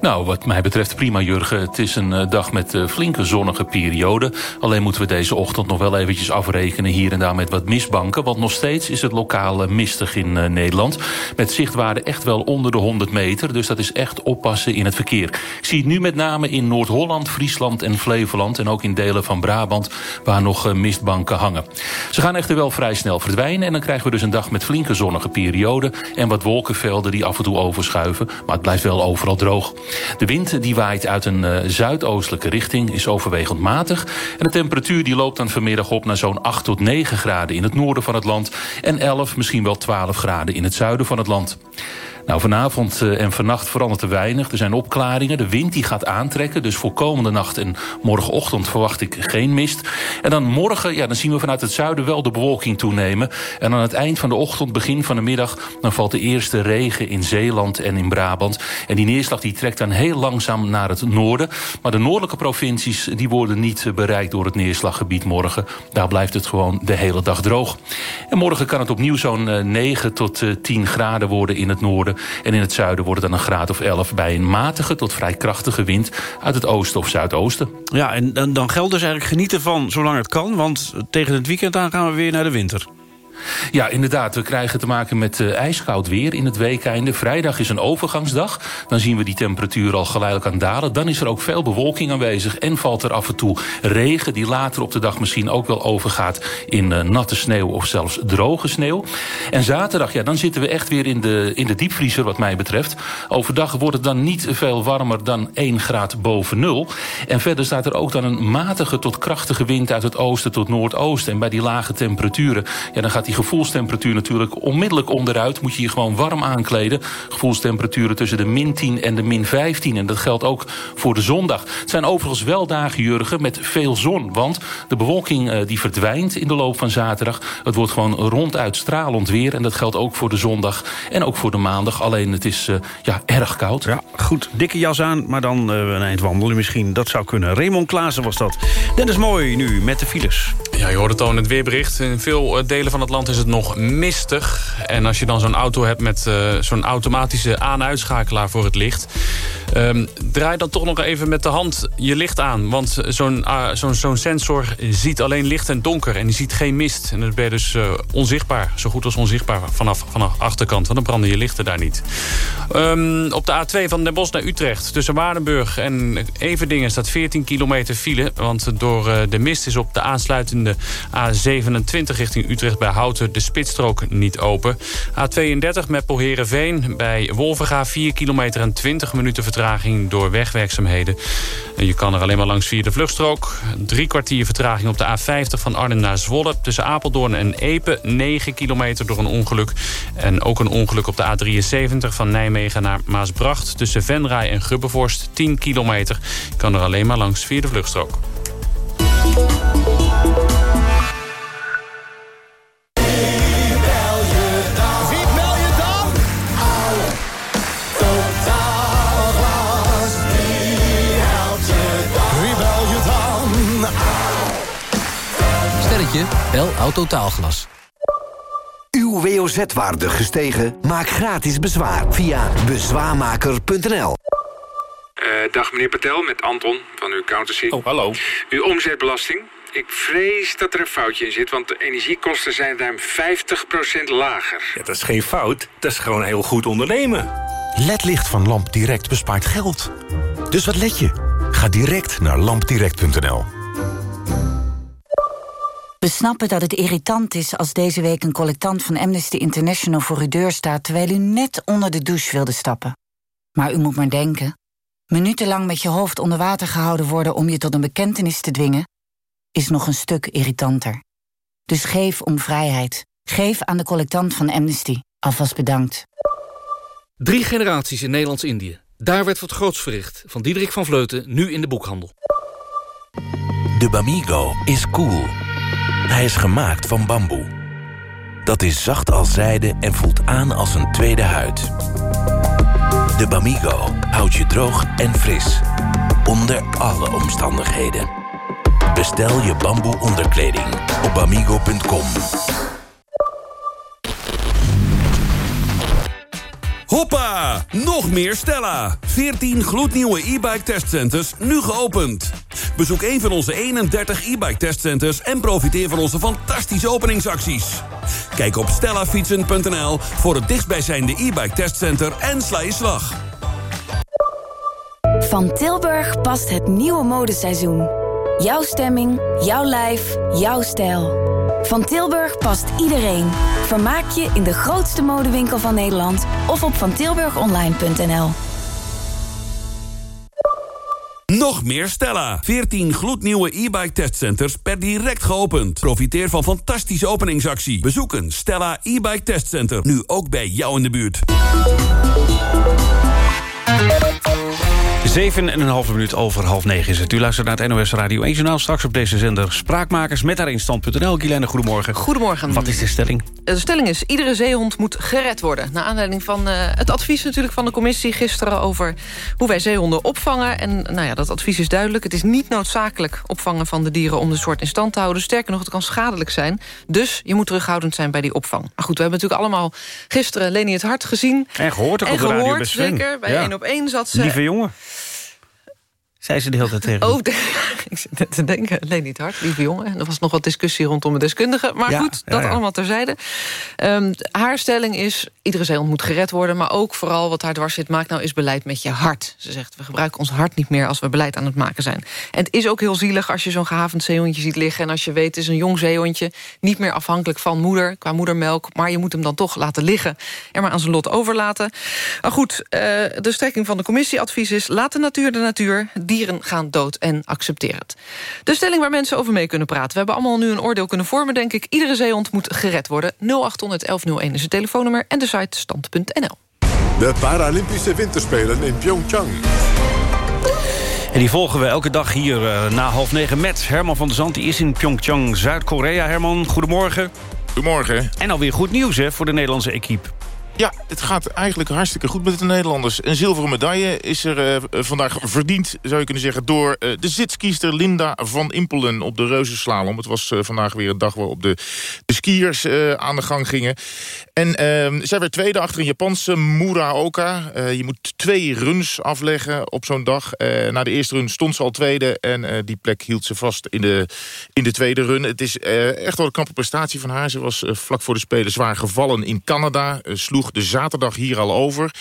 Nou, wat mij betreft prima, Jurgen. Het is een uh, dag met uh, flinke zonnige periode. Alleen moeten we deze ochtend nog wel eventjes afrekenen... hier en daar met wat mistbanken. Want nog steeds is het lokaal mistig in Nederland. Met zichtwaarde echt wel onder de 100 meter. Dus dat is echt oppassen in het verkeer. Ik zie het nu met name in Noord-Holland, Friesland en Flevoland... en ook in delen van Brabant, waar nog mistbanken hangen. Ze gaan echter wel vrij snel verdwijnen... en dan krijgen we dus een dag met flinke zonnige periode... en wat wolkenvelden die af en toe overschuiven. Maar het blijft wel overal droog. De wind die waait uit een uh, zuidoostelijke richting, is overwegend matig. En de temperatuur die loopt dan vanmiddag op naar zo'n 8 tot 9 graden in het noorden van het land... en 11, misschien wel 12 graden in het zuiden van het land. Nou, vanavond uh, en vannacht verandert er weinig. Er zijn opklaringen. De wind die gaat aantrekken. Dus voor komende nacht en morgenochtend verwacht ik geen mist. En dan morgen, ja, dan zien we vanuit het zuiden wel de bewolking toenemen. En aan het eind van de ochtend, begin van de middag... dan valt de eerste regen in Zeeland en in Brabant. En die neerslag die trekt dan heel langzaam naar het noorden. Maar de noordelijke provincies die worden niet bereikt door het neerslaggebied morgen. Daar blijft het gewoon de hele dag droog. En morgen kan het opnieuw zo'n uh, 9 tot uh, 10 graden worden in het noorden. En in het zuiden wordt het dan een graad of 11 bij een matige tot vrij krachtige wind uit het oosten of zuidoosten. Ja, en, dan geldt dus eigenlijk genieten van zolang het kan, want tegen het weekend aan gaan we weer naar de winter. Ja, inderdaad. We krijgen te maken met uh, ijskoud weer in het weekeinde. Vrijdag is een overgangsdag. Dan zien we die temperatuur al geleidelijk aan dalen. Dan is er ook veel bewolking aanwezig. En valt er af en toe regen die later op de dag misschien ook wel overgaat... in uh, natte sneeuw of zelfs droge sneeuw. En zaterdag, ja, dan zitten we echt weer in de, in de diepvriezer wat mij betreft. Overdag wordt het dan niet veel warmer dan 1 graad boven nul. En verder staat er ook dan een matige tot krachtige wind... uit het oosten tot noordoosten. En bij die lage temperaturen, ja, dan gaat die gevoelstemperatuur natuurlijk onmiddellijk onderuit. Moet je je gewoon warm aankleden. Gevoelstemperaturen tussen de min 10 en de min 15. En dat geldt ook voor de zondag. Het zijn overigens wel dagen, Jurgen, met veel zon. Want de bewolking uh, die verdwijnt in de loop van zaterdag. Het wordt gewoon ronduit stralend weer. En dat geldt ook voor de zondag en ook voor de maandag. Alleen het is uh, ja, erg koud. Ja, goed. Dikke jas aan, maar dan uh, een eind wandelen misschien. Dat zou kunnen. Raymond Klaassen was dat. Dennis Mooi nu met de files. Ja, je hoort het al in het weerbericht. In veel delen van het land is het nog mistig. En als je dan zo'n auto hebt met uh, zo'n automatische aan-uitschakelaar voor het licht... Um, draai dan toch nog even met de hand je licht aan. Want zo'n uh, zo'n zo'n sensor ziet alleen licht en donker. En die ziet geen mist. En dan ben je dus uh, onzichtbaar. Zo goed als onzichtbaar vanaf, vanaf achterkant. Want dan branden je lichten daar niet. Um, op de A2 van Den Bosch naar Utrecht. Tussen Waardenburg en Everdingen staat 14 kilometer file. Want door uh, de mist is op de aansluitende A27 richting Utrecht bij Houten... de spitsstrook niet open. A32 Meppel-Herenveen bij Wolvenga 4 kilometer en 20 minuten vertraging door wegwerkzaamheden. En je kan er alleen maar langs via de vluchtstrook. Drie kwartier vertraging op de A50 van Arnhem naar Zwolle. Tussen Apeldoorn en Epe 9 kilometer door een ongeluk. En ook een ongeluk op de A73 van Nijmegen naar Maasbracht. Tussen Venray en Grubbevorst 10 kilometer. Je kan er alleen maar langs via de vluchtstrook. Bel Autotaalglas. Uw WOZ-waarde gestegen? Maak gratis bezwaar via bezwaarmaker.nl. Uh, dag meneer Patel, met Anton van uw accountancy. Oh, hallo. Uw omzetbelasting. Ik vrees dat er een foutje in zit, want de energiekosten zijn ruim 50% lager. Ja, dat is geen fout, dat is gewoon heel goed ondernemen. LED-licht van Lamp Direct bespaart geld. Dus wat let je? Ga direct naar lampdirect.nl. We snappen dat het irritant is als deze week een collectant van Amnesty International voor uw deur staat... terwijl u net onder de douche wilde stappen. Maar u moet maar denken. Minutenlang met je hoofd onder water gehouden worden... om je tot een bekentenis te dwingen, is nog een stuk irritanter. Dus geef om vrijheid. Geef aan de collectant van Amnesty. Alvast bedankt. Drie generaties in Nederlands-Indië. Daar werd wat groots verricht. Van Diederik van Vleuten, nu in de boekhandel. De Bamigo is cool. Hij is gemaakt van bamboe. Dat is zacht als zijde en voelt aan als een tweede huid. De Bamigo houdt je droog en fris. Onder alle omstandigheden. Bestel je bamboe onderkleding op bamigo.com. Hoppa! Nog meer Stella. 14 gloednieuwe e-bike testcenters, nu geopend. Bezoek een van onze 31 e-bike testcenters... en profiteer van onze fantastische openingsacties. Kijk op stellafietsen.nl voor het dichtstbijzijnde e-bike testcenter en sla je slag. Van Tilburg past het nieuwe modeseizoen. Jouw stemming, jouw lijf, jouw stijl. Van Tilburg past iedereen. Vermaak je in de grootste modewinkel van Nederland... of op vantilburgonline.nl. Nog meer Stella. 14 gloednieuwe e-bike testcenters per direct geopend. Profiteer van fantastische openingsactie. Bezoek een Stella e-bike testcenter. Nu ook bij jou in de buurt. Zeven en een halve minuut over half negen is het. U luistert naar het NOS Radio 1 Journaal. Straks op deze zender Spraakmakers met daarin stand.nl. Guylaine, goedemorgen. Goedemorgen. Wat is de stelling? De stelling is, iedere zeehond moet gered worden. Naar aanleiding van uh, het advies natuurlijk van de commissie gisteren... over hoe wij zeehonden opvangen. En nou ja, dat advies is duidelijk. Het is niet noodzakelijk opvangen van de dieren om de soort in stand te houden. Sterker nog, het kan schadelijk zijn. Dus je moet terughoudend zijn bij die opvang. Maar goed, we hebben natuurlijk allemaal gisteren Leni het Hart gezien. En gehoord ook en op de radio gehoord, bij Sven. zeker. Bij Ja. 1 op 1 zat ze... Lieve jongen. Zei ze de hele tijd tegen Oh, ik zit net te denken, Leni het Hart, lieve jongen. Er was nog wat discussie rondom de deskundige. Maar Ja, goed, dat ja. allemaal terzijde. Ehm, haar stelling is, iedere zeehond moet gered worden... maar ook vooral wat haar dwars zit, maak nou eens beleid met je hart. Ze zegt, we gebruiken ons hart niet meer als we beleid aan het maken zijn. En het is ook heel zielig als je zo'n gehavend zeehondje ziet liggen... en als je weet, het is een jong zeehondje... niet meer afhankelijk van moeder, qua moedermelk... maar je moet hem dan toch laten liggen en maar aan zijn lot overlaten. Maar goed, eh, de strekking van de commissieadvies is... laat de natuur de natuur, dieren gaan dood en accepteer probeer het. De stelling waar mensen over mee kunnen praten. We hebben allemaal nu een oordeel kunnen vormen, denk ik. Iedere zeehond moet gered worden. 0800 1101 is het telefoonnummer en de site stand.nl. De Paralympische Winterspelen in Pyeongchang. En die volgen we elke dag hier uh, na half negen met Herman van der Zand. Die is in Pyeongchang, Zuid-Korea. Herman, goedemorgen. Goedemorgen. En alweer goed nieuws hè, voor de Nederlandse equipe. Ja, het gaat eigenlijk hartstikke goed met de Nederlanders. Een zilveren medaille is er uh, vandaag verdiend, zou je kunnen zeggen... door uh, de zitskiester Linda van Impelen op de reuzenslalom. Het was uh, vandaag weer een dag waarop de, de skiers aan de gang gingen. En ehm, zij werd tweede achter een Japanse Muraoka. je moet twee runs afleggen op zo'n dag. na de eerste run stond ze al tweede... en die plek hield ze vast in de, in de tweede run. Het is echt wel een knappe prestatie van haar. Ze was vlak voor de Spelen zwaar gevallen in Canada. sloeg de zaterdag hier al over.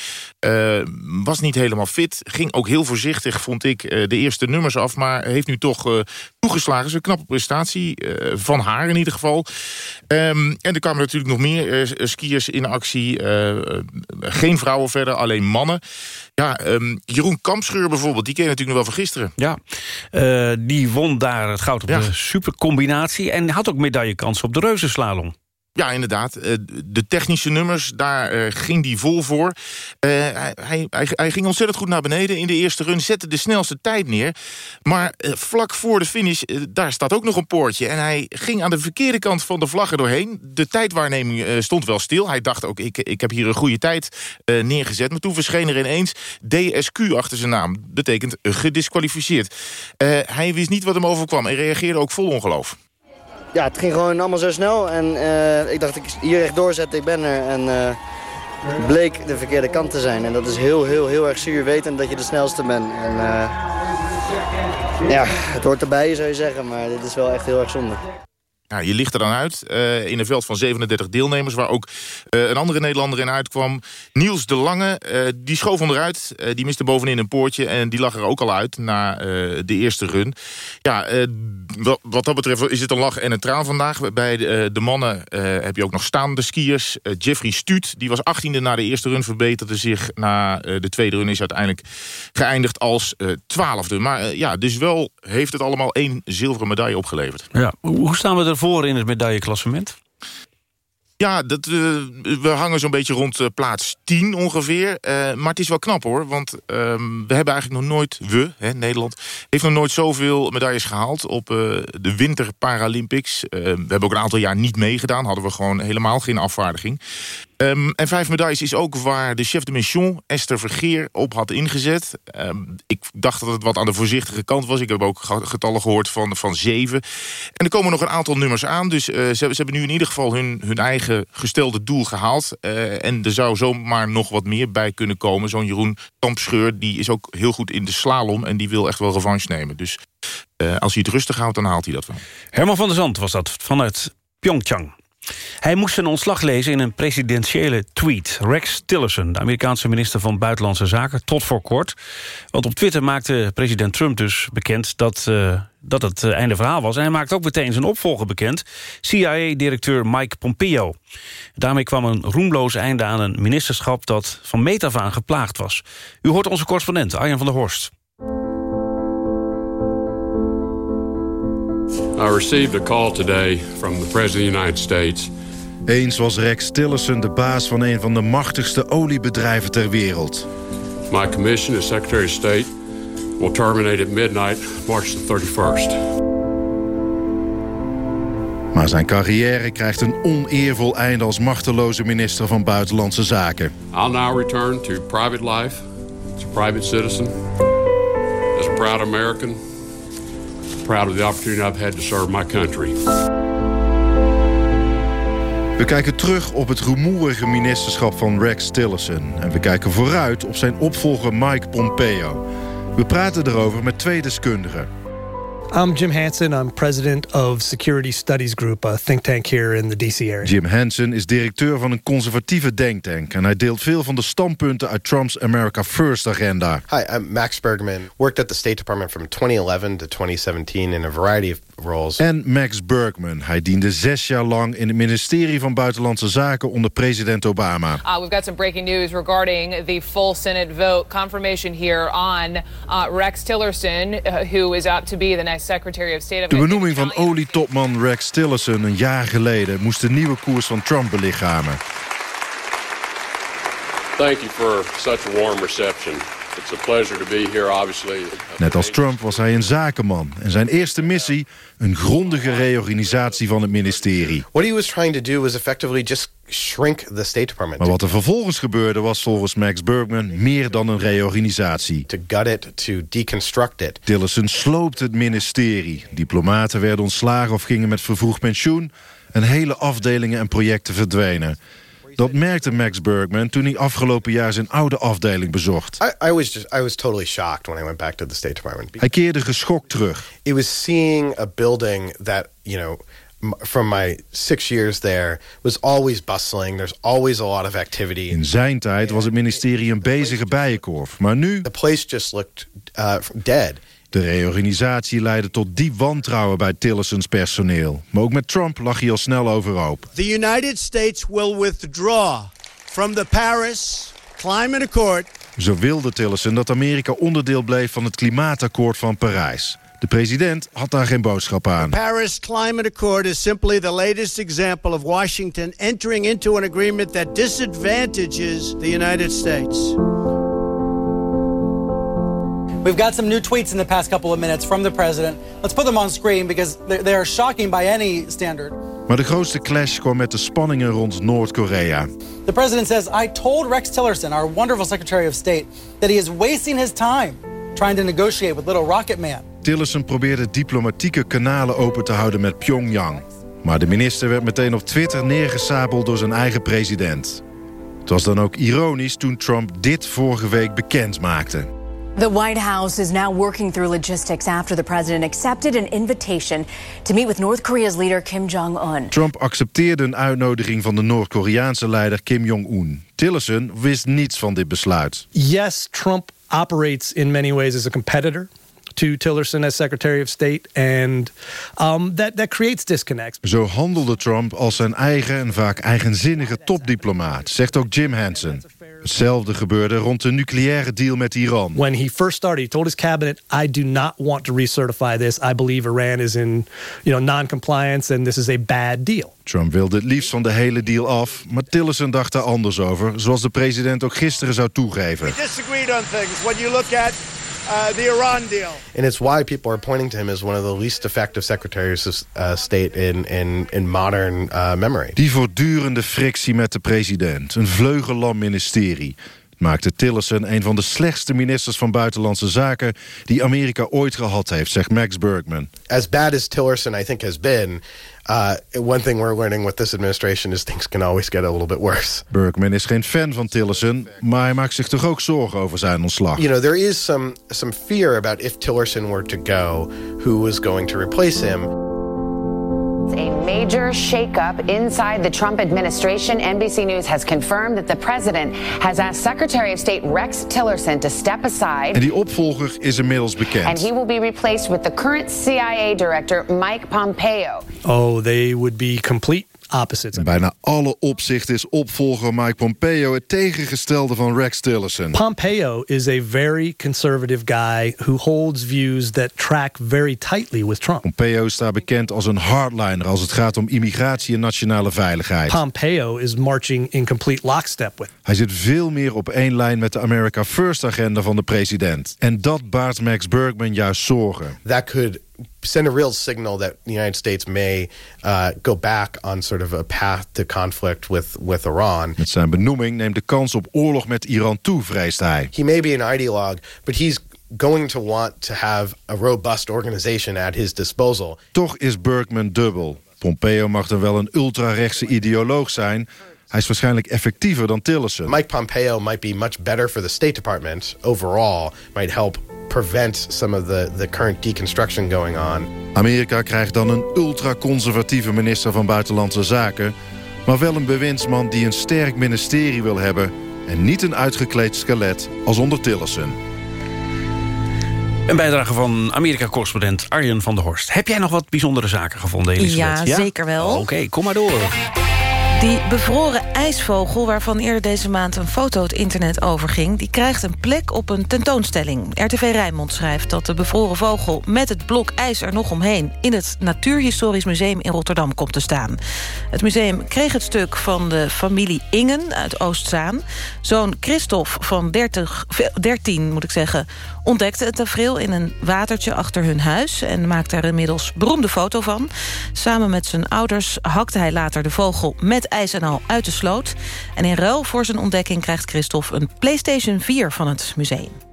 Uh, was niet helemaal fit. Ging ook heel voorzichtig, vond ik, uh, de eerste nummers af. Maar heeft nu toch uh, toegeslagen. is een knappe prestatie. van haar in ieder geval. Um, en er kwamen natuurlijk nog meer skiers in actie. geen vrouwen verder, alleen mannen. Ja, um, Jeroen Kampscheur bijvoorbeeld, die ken je natuurlijk nog wel van gisteren. Ja, die won daar het goud op ja. de supercombinatie. En had ook medaillekans op de reuzenslalom. Ja, inderdaad. Eh, de technische nummers, daar uh, ging hij vol voor. Uh, hij, hij, hij, ging ontzettend goed naar beneden in de eerste run. Zette de snelste tijd neer. Maar vlak voor de finish, daar staat ook nog een poortje. En hij ging aan de verkeerde kant van de vlaggen doorheen. De tijdwaarneming stond wel stil. Hij dacht ook, ik, ik heb hier een goede tijd neergezet. Maar toen verscheen er ineens DSQ achter zijn naam. Betekent gedisqualificeerd. hij wist niet wat hem overkwam en reageerde ook vol ongeloof ja, het ging gewoon allemaal zo snel. En uh, ik dacht, ik hier echt doorzetten, ik ben er. En uh, bleek de verkeerde kant te zijn. En dat is heel, heel, heel erg zuur weten dat je de snelste bent. En uh, ja, het hoort erbij zou je zeggen, maar dit is wel echt heel erg zonde. Ja, je ligt er dan uit uh, in een veld van 37 deelnemers... waar ook uh, een andere Nederlander in uitkwam. Niels de Lange, uh, die schoof onderuit. die miste bovenin een poortje en die lag er ook al uit... na de eerste run. Ja, wat, dat betreft is het een lach en een traan vandaag. Bij de, de mannen heb je ook nog staande skiers. Jeffrey Stuut, die was 18e na de eerste run... verbeterde zich na de tweede run... is uiteindelijk geëindigd als twaalfde. Maar ja, dus wel heeft het allemaal één zilveren medaille opgeleverd. Ja, hoe staan we er voor in het medailleklassement? Ja, dat, uh, we hangen zo'n beetje rond uh, plaats 10 ongeveer. Uh, maar het is wel knap hoor, want ehm, we hebben eigenlijk nog nooit... we, hè, Nederland, heeft nog nooit zoveel medailles gehaald... op de Winter Paralympics. we hebben ook een aantal jaar niet meegedaan. Hadden we gewoon helemaal geen afvaardiging. Um, en vijf medailles is ook waar de chef de mission, Esther Vergeer, op had ingezet. Um, ik dacht dat het wat aan de voorzichtige kant was. Ik heb ook getallen gehoord van, van zeven. En er komen nog een aantal nummers aan. Dus uh, ze, ze, hebben nu in ieder geval hun, hun eigen gestelde doel gehaald. Uh, en er zou zomaar nog wat meer bij kunnen komen. Zo'n Jeroen Tampscheur, die is ook heel goed in de slalom. En die wil echt wel revanche nemen. Dus uh, als hij het rustig houdt, dan haalt hij dat wel. Herman van der Zand was dat vanuit Pyeongchang. Hij moest zijn ontslag lezen in een presidentiële tweet. Rex Tillerson, de Amerikaanse minister van Buitenlandse Zaken, tot voor kort. Want op Twitter maakte president Trump dus bekend dat, uh, dat het uh, einde verhaal was. En hij maakte ook meteen zijn opvolger bekend, CIA-directeur Mike Pompeo. Daarmee kwam een roemloos einde aan een ministerschap dat van meet af aan geplaagd was. U hoort onze correspondent Arjan van der Horst. I received a call today from the President of the United States. Eens was Rex Tillerson de baas van een van de machtigste oliebedrijven ter wereld. My commission as Secretary of State will terminate at midnight, March the 31st. Maar zijn carrière krijgt een oneervol einde als machteloze minister van Buitenlandse Zaken. I'll now return to private life as a private citizen, as a proud American proud of the opportunity I've had to serve my country. We kijken terug op het rumoerige ministerschap van Rex Tillerson. En we kijken vooruit op zijn opvolger Mike Pompeo. We praten erover met twee deskundigen. I'm Jim Hansen. I'm president of Security Studies Group, a think tank here in the DC area. Jim Hansen is directeur van een conservatieve denktank en hij deelt veel van de standpunten uit Trump's America First agenda. Hi, I'm Max Bergman. Worked at the State Department from 2011 to 2017 in a variety of En Max Bergman. Hij diende zes jaar lang in het ministerie van Buitenlandse Zaken onder president Obama. Uh, we've got some breaking news regarding the full Senate vote. Confirmation here on uh, Rex Tillerson, uh, who is up to be the next Secretary of State of De benoeming van olietopman Rex Tillerson een jaar geleden... moest de nieuwe koers van Trump belichamen. Thank you for such a warm reception. It's a pleasure to be here, obviously. Net als Trump was hij een zakenman. En zijn eerste missie een grondige reorganisatie van het ministerie. What he was trying to do was effectively just shrink the State Department. Maar wat er vervolgens gebeurde was volgens Max Bergman meer dan een reorganisatie. To gut it, to deconstruct it. Tillerson sloopte het ministerie. Diplomaten werden ontslagen of gingen met vervroegd pensioen. En hele afdelingen en projecten verdwenen. Dat merkte Max Bergman toen hij afgelopen jaar zijn oude afdeling bezocht. I, I, was just I was totally shocked when I went back to the State Department. Hij keerde geschokt terug. It was seeing a building that, you know, from my six years there was always bustling. There's always a lot of activity. In zijn tijd was het ministerie een bezige bijenkorf, maar nu... The place just looked uh, dead. De reorganisatie leidde tot diep wantrouwen bij Tillerson's personeel. Maar ook met Trump lag hij al snel overhoop. The United States will withdraw from the Paris Climate Accord. Zo wilde Tillerson dat Amerika onderdeel bleef van het klimaatakkoord van Parijs. De president had daar geen boodschap aan. The Paris Climate Accord is simply the latest example of Washington entering into an agreement that disadvantages the United States. We've got some new tweets in the past couple of minutes from the president. Let's put them on screen because they are shocking by any standard. Maar de grootste clash kwam met de spanningen rond Noord-Korea. The president says, I told Rex Tillerson, our wonderful Secretary of State, that he is wasting his time trying to negotiate with little Rocket Man. Tillerson probeerde diplomatieke kanalen open te houden met Pyongyang. Maar de minister werd meteen op Twitter neergesabeld door zijn eigen president. Het was dan ook ironisch toen Trump dit vorige week bekend maakte. The White House is now working through logistics after the president accepted an invitation to meet with North Korea's leader Kim Jong-un. Trump accepteerde een uitnodiging van de Noord-Koreaanse leider Kim Jong-un. Tillerson wist niets van dit besluit. Yes, Trump operates in many ways as a competitor to Tillerson as Secretary of State, and um, that that creates disconnects. Zo handelde Trump als zijn eigen en vaak eigenzinnige topdiplomaat, zegt ook Jim Hansen. Hetzelfde gebeurde rond de nucleaire deal met Iran. When he first started, he told his cabinet, "I do not want to recertify this. I believe Iran is in, you know, non-compliance, and this is a bad deal." Trump wilde het liefst van de hele deal af, maar Tillerson dacht daar anders over, zoals de president ook gisteren zou toegeven. We disagreed on things. When you look at uh, the Iran deal. And it's why people are pointing to him as one of the least effective secretaries of uh, state in, in, in modern uh, memory. Die voortdurende frictie met de president, een vleugellam ministerie maakte Tillerson een van de slechtste ministers van Buitenlandse Zaken... die Amerika ooit gehad heeft, zegt Max Bergman. As bad as Tillerson I think has been... Uh, one thing we're learning with this administration is things can always get a little bit worse. Bergman is geen fan van Tillerson, maar hij maakt zich toch ook zorgen over zijn ontslag. You know, there is some some fear about if Tillerson were to go, who was going to replace him. A major shakeup inside the Trump administration. NBC News has confirmed that the president has asked Secretary of State Rex Tillerson to step aside. En die opvolger is inmiddels bekend. And he will be replaced with the current CIA director Mike Pompeo. Oh, they would be complete In bijna alle opzichten is opvolger Mike Pompeo het tegengestelde van Rex Tillerson. Pompeo is a very conservative guy who holds views that track very tightly with Trump. Pompeo staat bekend als een hardliner als het gaat om immigratie en nationale veiligheid. Pompeo is marching in complete lockstep with. Hij zit veel meer op één lijn met de America First agenda van de president. En dat baart Max Bergman juist zorgen. That could send a real signal that the United States may uh, go back on sort of a path to conflict with, with Iran. Met zijn benoeming neemt de kans op oorlog met Iran toe, vreest hij. He may be an ideologue, but he's going to want to have a robust organization at his disposal. Toch is Bergman dubbel. Pompeo mag dan wel een ultrarechtse ideoloog zijn... Hij is waarschijnlijk effectiever dan Tillerson. Mike Pompeo might be much better for the State Department overall. Might help prevent some of the, the current deconstruction going on. Amerika krijgt dan een ultraconservatieve minister van Buitenlandse Zaken... maar wel een bewindsman die een sterk ministerie wil hebben... en niet een uitgekleed skelet als onder Tillerson. Een bijdrage van Amerika-correspondent Arjen van der Horst. Heb jij nog wat bijzondere zaken gevonden, Elisabeth? Ja, zeker wel. Oké, kom maar door. Die bevroren ijsvogel, waarvan eerder deze maand een foto het internet overging... die krijgt een plek op een tentoonstelling. RTV Rijnmond schrijft dat de bevroren vogel met het blok ijs er nog omheen... in het Natuurhistorisch Museum in Rotterdam komt te staan. Het museum kreeg het stuk van de familie Ingen uit Oostzaan. Zoon Christophe van 30, 13, moet ik zeggen, ontdekte het tafereel in een watertje achter hun huis... en maakte er inmiddels beroemde foto van. Samen met zijn ouders hakte hij later de vogel met ijs en al uit de sloot. En in ruil voor zijn ontdekking krijgt Christophe een PlayStation 4 van het museum.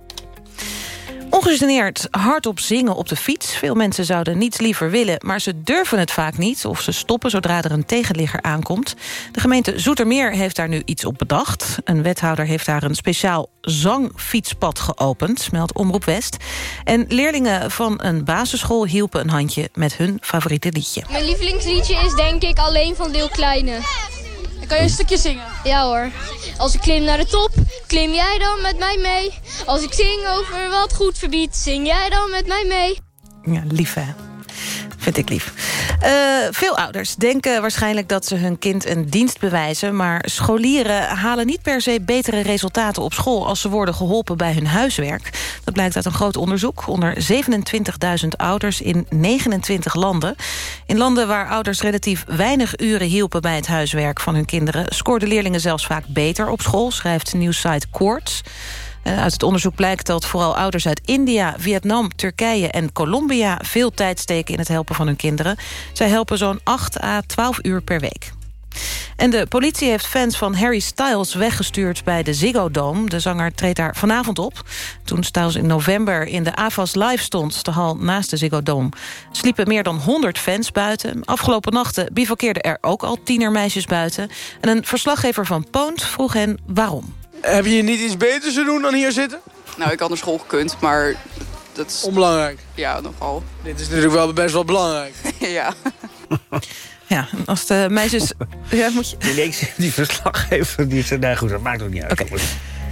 Ongegeneerd hardop zingen op de fiets. Veel mensen zouden niets liever willen, maar ze durven het vaak niet... of ze stoppen zodra er een tegenligger aankomt. De gemeente Zoetermeer heeft daar nu iets op bedacht. Een wethouder heeft daar een speciaal zangfietspad geopend, meldt Omroep West. En leerlingen van een basisschool hielpen een handje met hun favoriete liedje. Mijn lievelingsliedje is denk ik alleen van Leeuw Kleine. Kan je een stukje zingen? Ja hoor. Als ik klim naar de top, klim jij dan met mij mee. Als ik zing over wat goed verbiedt, zing jij dan met mij mee. Ja, lief hè. Vind ik lief. Uh, veel ouders denken waarschijnlijk dat ze hun kind een dienst bewijzen... maar scholieren halen niet per se betere resultaten op school... als ze worden geholpen bij hun huiswerk. Dat blijkt uit een groot onderzoek onder 27.000 ouders in 29 landen. In landen waar ouders relatief weinig uren hielpen... bij het huiswerk van hun kinderen... scoorden leerlingen zelfs vaak beter op school... schrijft nieuwssite Quartz. Eh, uit het onderzoek blijkt dat vooral ouders uit India, Vietnam, Turkije en Colombia... veel tijd steken in het helpen van hun kinderen. Zij helpen zo'n 8 à 12 uur per week. En de politie heeft fans van Harry Styles weggestuurd bij de Ziggo Dome. De zanger treedt daar vanavond op. Toen Styles in november in de AFAS Live stond, de hal naast de Ziggo Dome... sliepen meer dan 100 fans buiten. Afgelopen nachten bivakkeerden er ook al tienermeisjes buiten. En een verslaggever van Poont vroeg hen waarom. Heb je niet iets beters te doen dan hier zitten? Nou, ik had naar school gekund, maar dat is... Onbelangrijk? Ja, nogal. Dit is natuurlijk wel best wel belangrijk. ja. Ja, als de meisjes... ja, moet je... Die, die verslaggever, die zei, nee goed, dat maakt ook niet uit. Okay.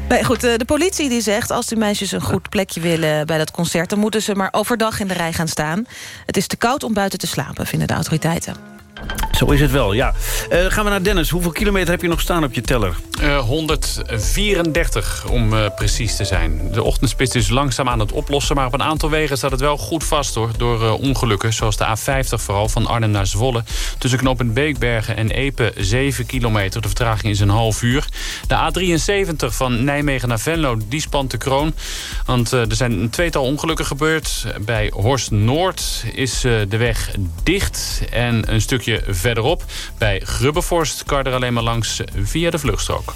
Nee, goed, de politie die zegt... als die meisjes een goed plekje willen bij dat concert... dan moeten ze maar overdag in de rij gaan staan. Het is te koud om buiten te slapen, vinden de autoriteiten. Zo is het wel, ja. Uh, gaan we naar Dennis. Hoeveel kilometer heb je nog staan op je teller? Uh, 134, om uh, precies te zijn. De ochtendspits is langzaam aan het oplossen... maar op een aantal wegen staat het wel goed vast hoor, door ongelukken. Zoals de A50 vooral, van Arnhem naar Zwolle. Tussen knooppunt Beekbergen en Epe 7 kilometer. De vertraging is een half uur. De A73 van Nijmegen naar Venlo, die spant de kroon. Want er zijn een tweetal ongelukken gebeurd. Bij Horst Noord is de weg dicht en een stukje verderop. Bij Grubbevorst kan er alleen maar langs via de vluchtstrook.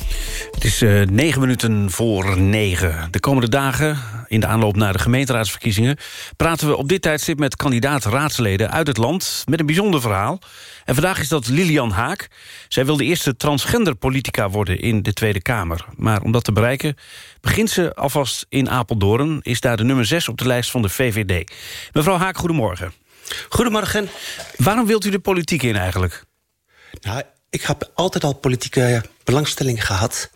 Het is uh, negen minuten voor negen. De komende dagen, in de aanloop naar de gemeenteraadsverkiezingen... praten we op dit tijdstip met kandidaat-raadsleden uit het land... met een bijzonder verhaal. En vandaag is dat Lilian Haak. Zij wil de eerste transgender politica worden in de Tweede Kamer. Maar om dat te bereiken begint ze alvast in Apeldoorn... is daar de nummer 6 op de lijst van de VVD. Mevrouw Haak, goedemorgen. Goedemorgen. Waarom wilt u de politiek in eigenlijk? Nou, ik heb altijd al politieke belangstelling gehad.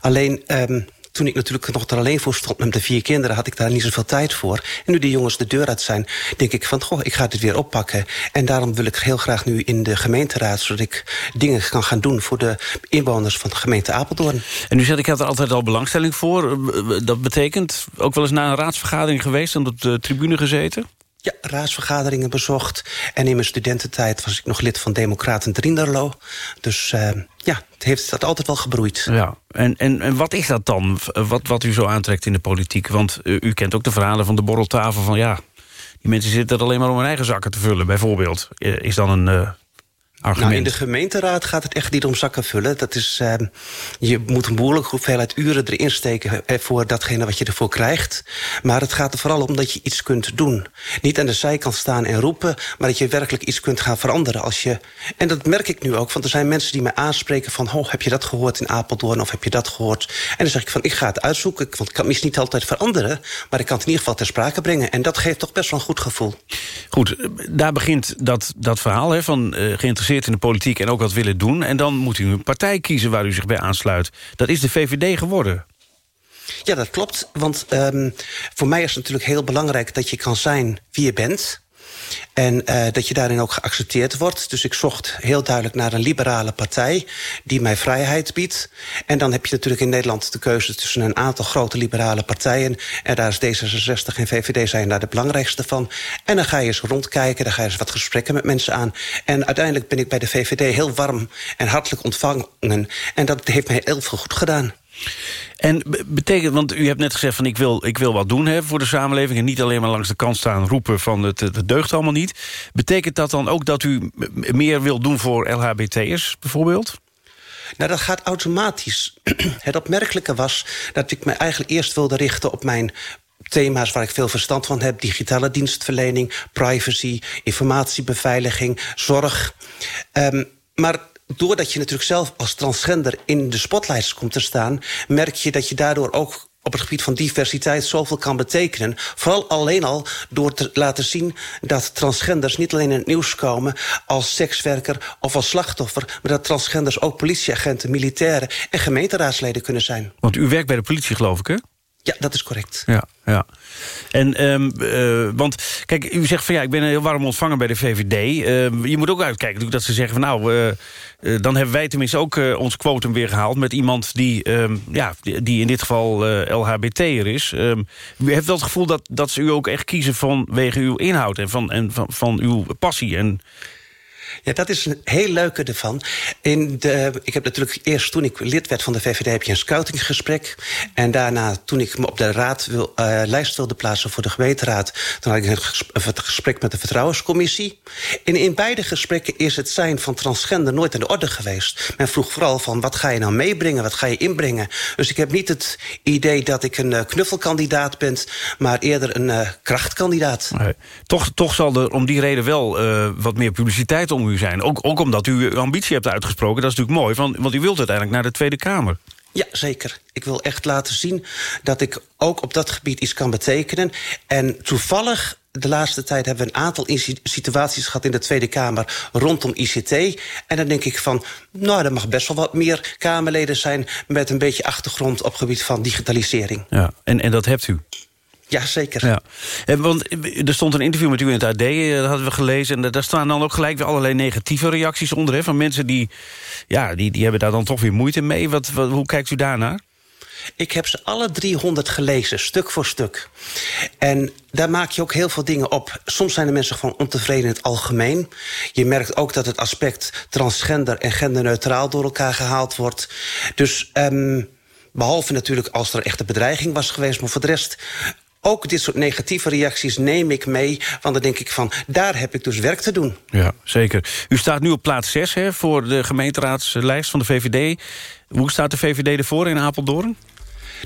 Alleen... Um toen ik natuurlijk nog er alleen voor stond met de vier kinderen... had ik daar niet zoveel tijd voor. En nu die jongens de deur uit zijn, denk ik van... goh, ik ga dit weer oppakken. En daarom wil ik heel graag nu in de gemeenteraad... zodat ik dingen kan gaan doen voor de inwoners van de gemeente Apeldoorn. En u zegt, ik had er altijd al belangstelling voor. Dat betekent ook wel eens na een raadsvergadering geweest... en op de tribune gezeten? Ja, raadsvergaderingen bezocht. En in mijn studententijd was ik nog lid van Democraten Drinderlo. Dus uh, ja, het heeft dat altijd wel gebroeid. Ja, en, en, en wat is dat dan, wat, wat u zo aantrekt in de politiek? Want uh, u kent ook de verhalen van de borreltafel van... ja, die mensen zitten er alleen maar om hun eigen zakken te vullen, bijvoorbeeld. Is dan een nou, in de gemeenteraad gaat het echt niet om zakken vullen. Dat is, uh, je moet een behoorlijke hoeveelheid uren erin steken... voor datgene wat je ervoor krijgt. Maar het gaat er vooral om dat je iets kunt doen. Niet aan de zijkant staan en roepen... maar dat je werkelijk iets kunt gaan veranderen. Als je, en dat merk ik nu ook, want er zijn mensen die mij aanspreken... van, oh, heb je dat gehoord in Apeldoorn of heb je dat gehoord? En dan zeg ik van, ik ga het uitzoeken. Want ik kan het niet altijd veranderen... maar ik kan het in ieder geval ter sprake brengen. En dat geeft toch best wel een goed gevoel. Goed, daar begint dat, dat verhaal hè, van uh, geïnteresseerd in de politiek en ook wat willen doen. En dan moet u een partij kiezen waar u zich bij aansluit. Dat is de VVD geworden. Ja, dat klopt. Want um, voor mij is het natuurlijk heel belangrijk dat je kan zijn wie je bent. En uh, dat je daarin ook geaccepteerd wordt. Dus ik zocht heel duidelijk naar een liberale partij... die mij vrijheid biedt. En dan heb je natuurlijk in Nederland de keuze... tussen een aantal grote liberale partijen. En daar is D66 en VVD zijn daar de belangrijkste van. En dan ga je eens rondkijken, dan ga je eens wat gesprekken met mensen aan. En uiteindelijk ben ik bij de VVD heel warm en hartelijk ontvangen. En dat heeft mij heel veel goed gedaan. En betekent, want u hebt net gezegd van ik wil, ik wil wat doen hè, voor de samenleving... en niet alleen maar langs de kant staan roepen van het, het deugt allemaal niet. Betekent dat dan ook dat u meer wil doen voor LHBT'ers bijvoorbeeld? Nou, dat gaat automatisch. Het opmerkelijke was dat ik me eigenlijk eerst wilde richten op mijn thema's waar ik veel verstand van heb. Digitale dienstverlening, privacy, informatiebeveiliging, zorg. Um, maar doordat je natuurlijk zelf als transgender in de spotlights komt te staan... merk je dat je daardoor ook op het gebied van diversiteit zoveel kan betekenen. Vooral alleen al door te laten zien dat transgenders niet alleen in het nieuws komen... als sekswerker of als slachtoffer... maar dat transgenders ook politieagenten, militairen en gemeenteraadsleden kunnen zijn. Want u werkt bij de politie, geloof ik, hè? Ja, dat is correct. Ja, ja. En, um, want kijk, u zegt van ja, ik ben heel warm ontvangen bij de VVD. Uh, je moet ook uitkijken dat ze zeggen van nou, uh, dan hebben wij tenminste ook ons quotum weer gehaald... met iemand die, um, ja, die, die, in dit geval LHBT'er is. Um, u heeft wel het gevoel dat, dat ze u ook echt kiezen vanwege uw inhoud... en van, en van, van uw passie en ja, dat is een heel leuke ervan. In de, ik heb natuurlijk eerst toen ik lid werd van de VVD... heb je een scoutinggesprek. En daarna, toen ik me op de raad wil, uh, lijst wilde plaatsen voor de gemeenteraad... toen had ik een gesprek met de Vertrouwenscommissie. En in beide gesprekken is het zijn van transgender nooit aan de orde geweest. Men vroeg vooral van, wat ga je nou meebrengen? Wat ga je inbrengen? Dus ik heb niet het idee dat ik een uh, knuffelkandidaat ben... maar eerder een uh, krachtkandidaat. Toch, toch zal er om die reden wel wat meer publiciteit om u zijn. Ook, ook omdat u uw ambitie hebt uitgesproken. Dat is natuurlijk mooi, want, want u wilt uiteindelijk naar de Tweede Kamer. Ja, zeker. Ik wil echt laten zien dat ik ook op dat gebied iets kan betekenen. En toevallig de laatste tijd hebben we een aantal situaties gehad in de Tweede Kamer rondom ICT. En dan denk ik van, nou, er mag best wel wat meer Kamerleden zijn met een beetje achtergrond op gebied van digitalisering. Ja, en, en dat hebt u? Ja, zeker. Ja. En, want er stond een interview met u in het AD, eh, dat hadden we gelezen... en daar staan dan ook gelijk weer allerlei negatieve reacties onder... Hè, van mensen die, ja, die, die hebben daar dan toch weer moeite mee. Wat, wat, hoe kijkt u daarnaar? Ik heb ze alle 300 gelezen, stuk voor stuk. En daar maak je ook heel veel dingen op. Soms zijn de mensen gewoon ontevreden in het algemeen. Je merkt ook dat het aspect transgender en genderneutraal... door elkaar gehaald wordt. Dus... Um, Behalve natuurlijk als er echt een bedreiging was geweest. Maar voor de rest ook dit soort negatieve reacties neem ik mee. Want dan denk ik van, daar heb ik dus werk te doen. Ja, zeker. U staat nu op plaats 6 hè, voor de gemeenteraadslijst van de VVD. Hoe staat de VVD ervoor in Apeldoorn?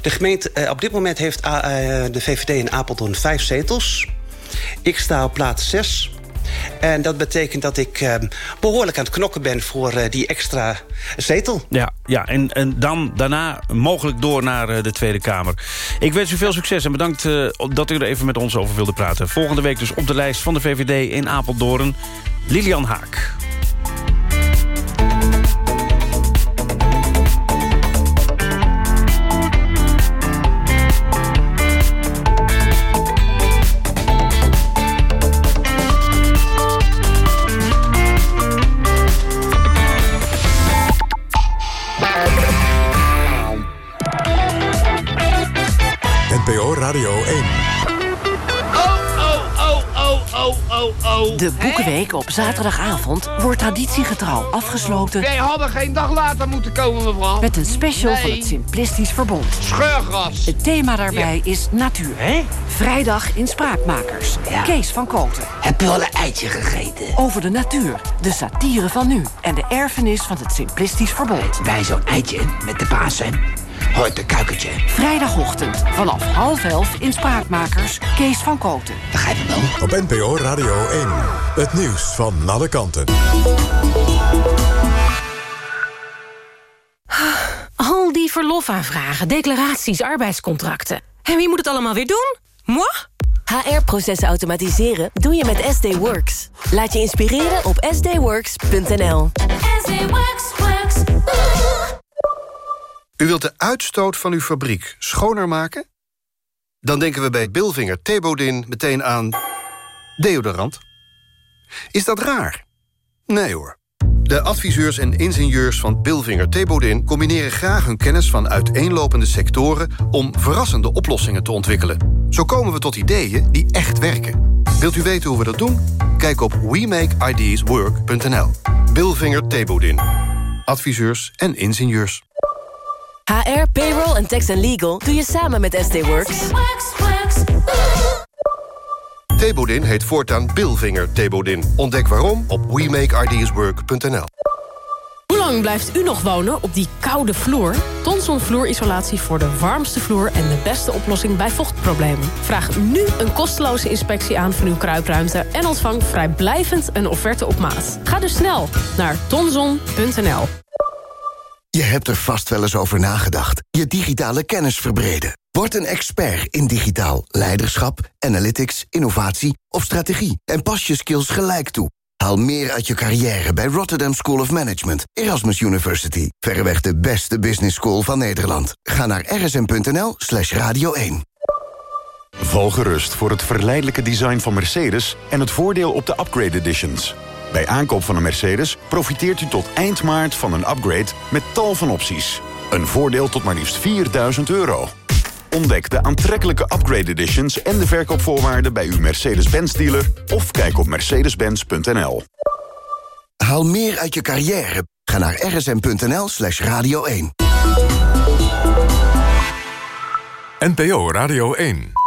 De gemeente, eh, op dit moment heeft uh, de VVD in Apeldoorn vijf zetels. Ik sta op plaats 6. En dat betekent dat ik uh, behoorlijk aan het knokken ben voor uh, die extra zetel. Ja, ja en, en dan daarna mogelijk door naar uh, de Tweede Kamer. Ik wens u veel succes en bedankt dat u er even met ons over wilde praten. Volgende week dus op de lijst van de VVD in Apeldoorn. Lilian Haak. Radio 1. De Boekenweek op zaterdagavond wordt traditiegetrouw afgesloten... Wij hadden geen dag later moeten komen, mevrouw. Met een special nee. van het Simplistisch Verbond. Scheurgras. Het thema daarbij ja. is natuur. Hè? Vrijdag in Spraakmakers. Ja. Kees van Koten. Heb je al een eitje gegeten? Over de natuur, de satire van nu... en de erfenis van het Simplistisch Verbond. Wij zo'n eitje met de Pasen. Hoort een kuikentje. Vrijdagochtend vanaf half elf in Spraakmakers. Kees van Koten. Begrijp je wel? Op NPO Radio 1. Het nieuws van alle kanten. Al die verlofaanvragen, declaraties, arbeidscontracten. En wie moet het allemaal weer doen? Moi? HR-processen automatiseren doe je met SD Works. Laat je inspireren op sdworks.nl. SD Works, works. U wilt de uitstoot van uw fabriek schoner maken? Dan denken we bij Bilvinger Thebodin meteen aan deodorant. Is dat raar? Nee hoor. De adviseurs en ingenieurs van Bilvinger Thebodin... combineren graag hun kennis van uiteenlopende sectoren... om verrassende oplossingen te ontwikkelen. Zo komen we tot ideeën die echt werken. Wilt u weten hoe we dat doen? Kijk op WeMakeIdeasWork.nl. Bilvinger Thebodin. Adviseurs en ingenieurs. HR, payroll en tax and legal doe je samen met SD Works. Thebodin heet voortaan Bilvinger Thebodin. Ontdek waarom op WeMakeIdeasWork.nl. Hoe lang blijft u nog wonen op die koude vloer? Tonson vloerisolatie voor de warmste vloer en de beste oplossing bij vochtproblemen. Vraag nu een kosteloze inspectie aan van uw kruipruimte... en ontvang vrijblijvend een offerte op maat. Ga dus snel naar tonson.nl. Je hebt er vast wel eens over nagedacht. Je digitale kennis verbreden. Word een expert in digitaal leiderschap, analytics, innovatie of strategie. En pas je skills gelijk toe. Haal meer uit je carrière bij Rotterdam School of Management, Erasmus University. Verreweg de beste business school van Nederland. Ga naar rsm.nl slash radio 1. Val gerust voor het verleidelijke design van Mercedes... en het voordeel op de upgrade editions. Bij aankoop van een Mercedes profiteert u tot eind maart van een upgrade met tal van opties. Een voordeel tot maar liefst 4000 euro. Ontdek de aantrekkelijke upgrade editions en de verkoopvoorwaarden bij uw Mercedes-Benz dealer of kijk op mercedes-benz.nl. Haal meer uit je carrière. Ga naar rsm.nl slash radio 1. NPO Radio 1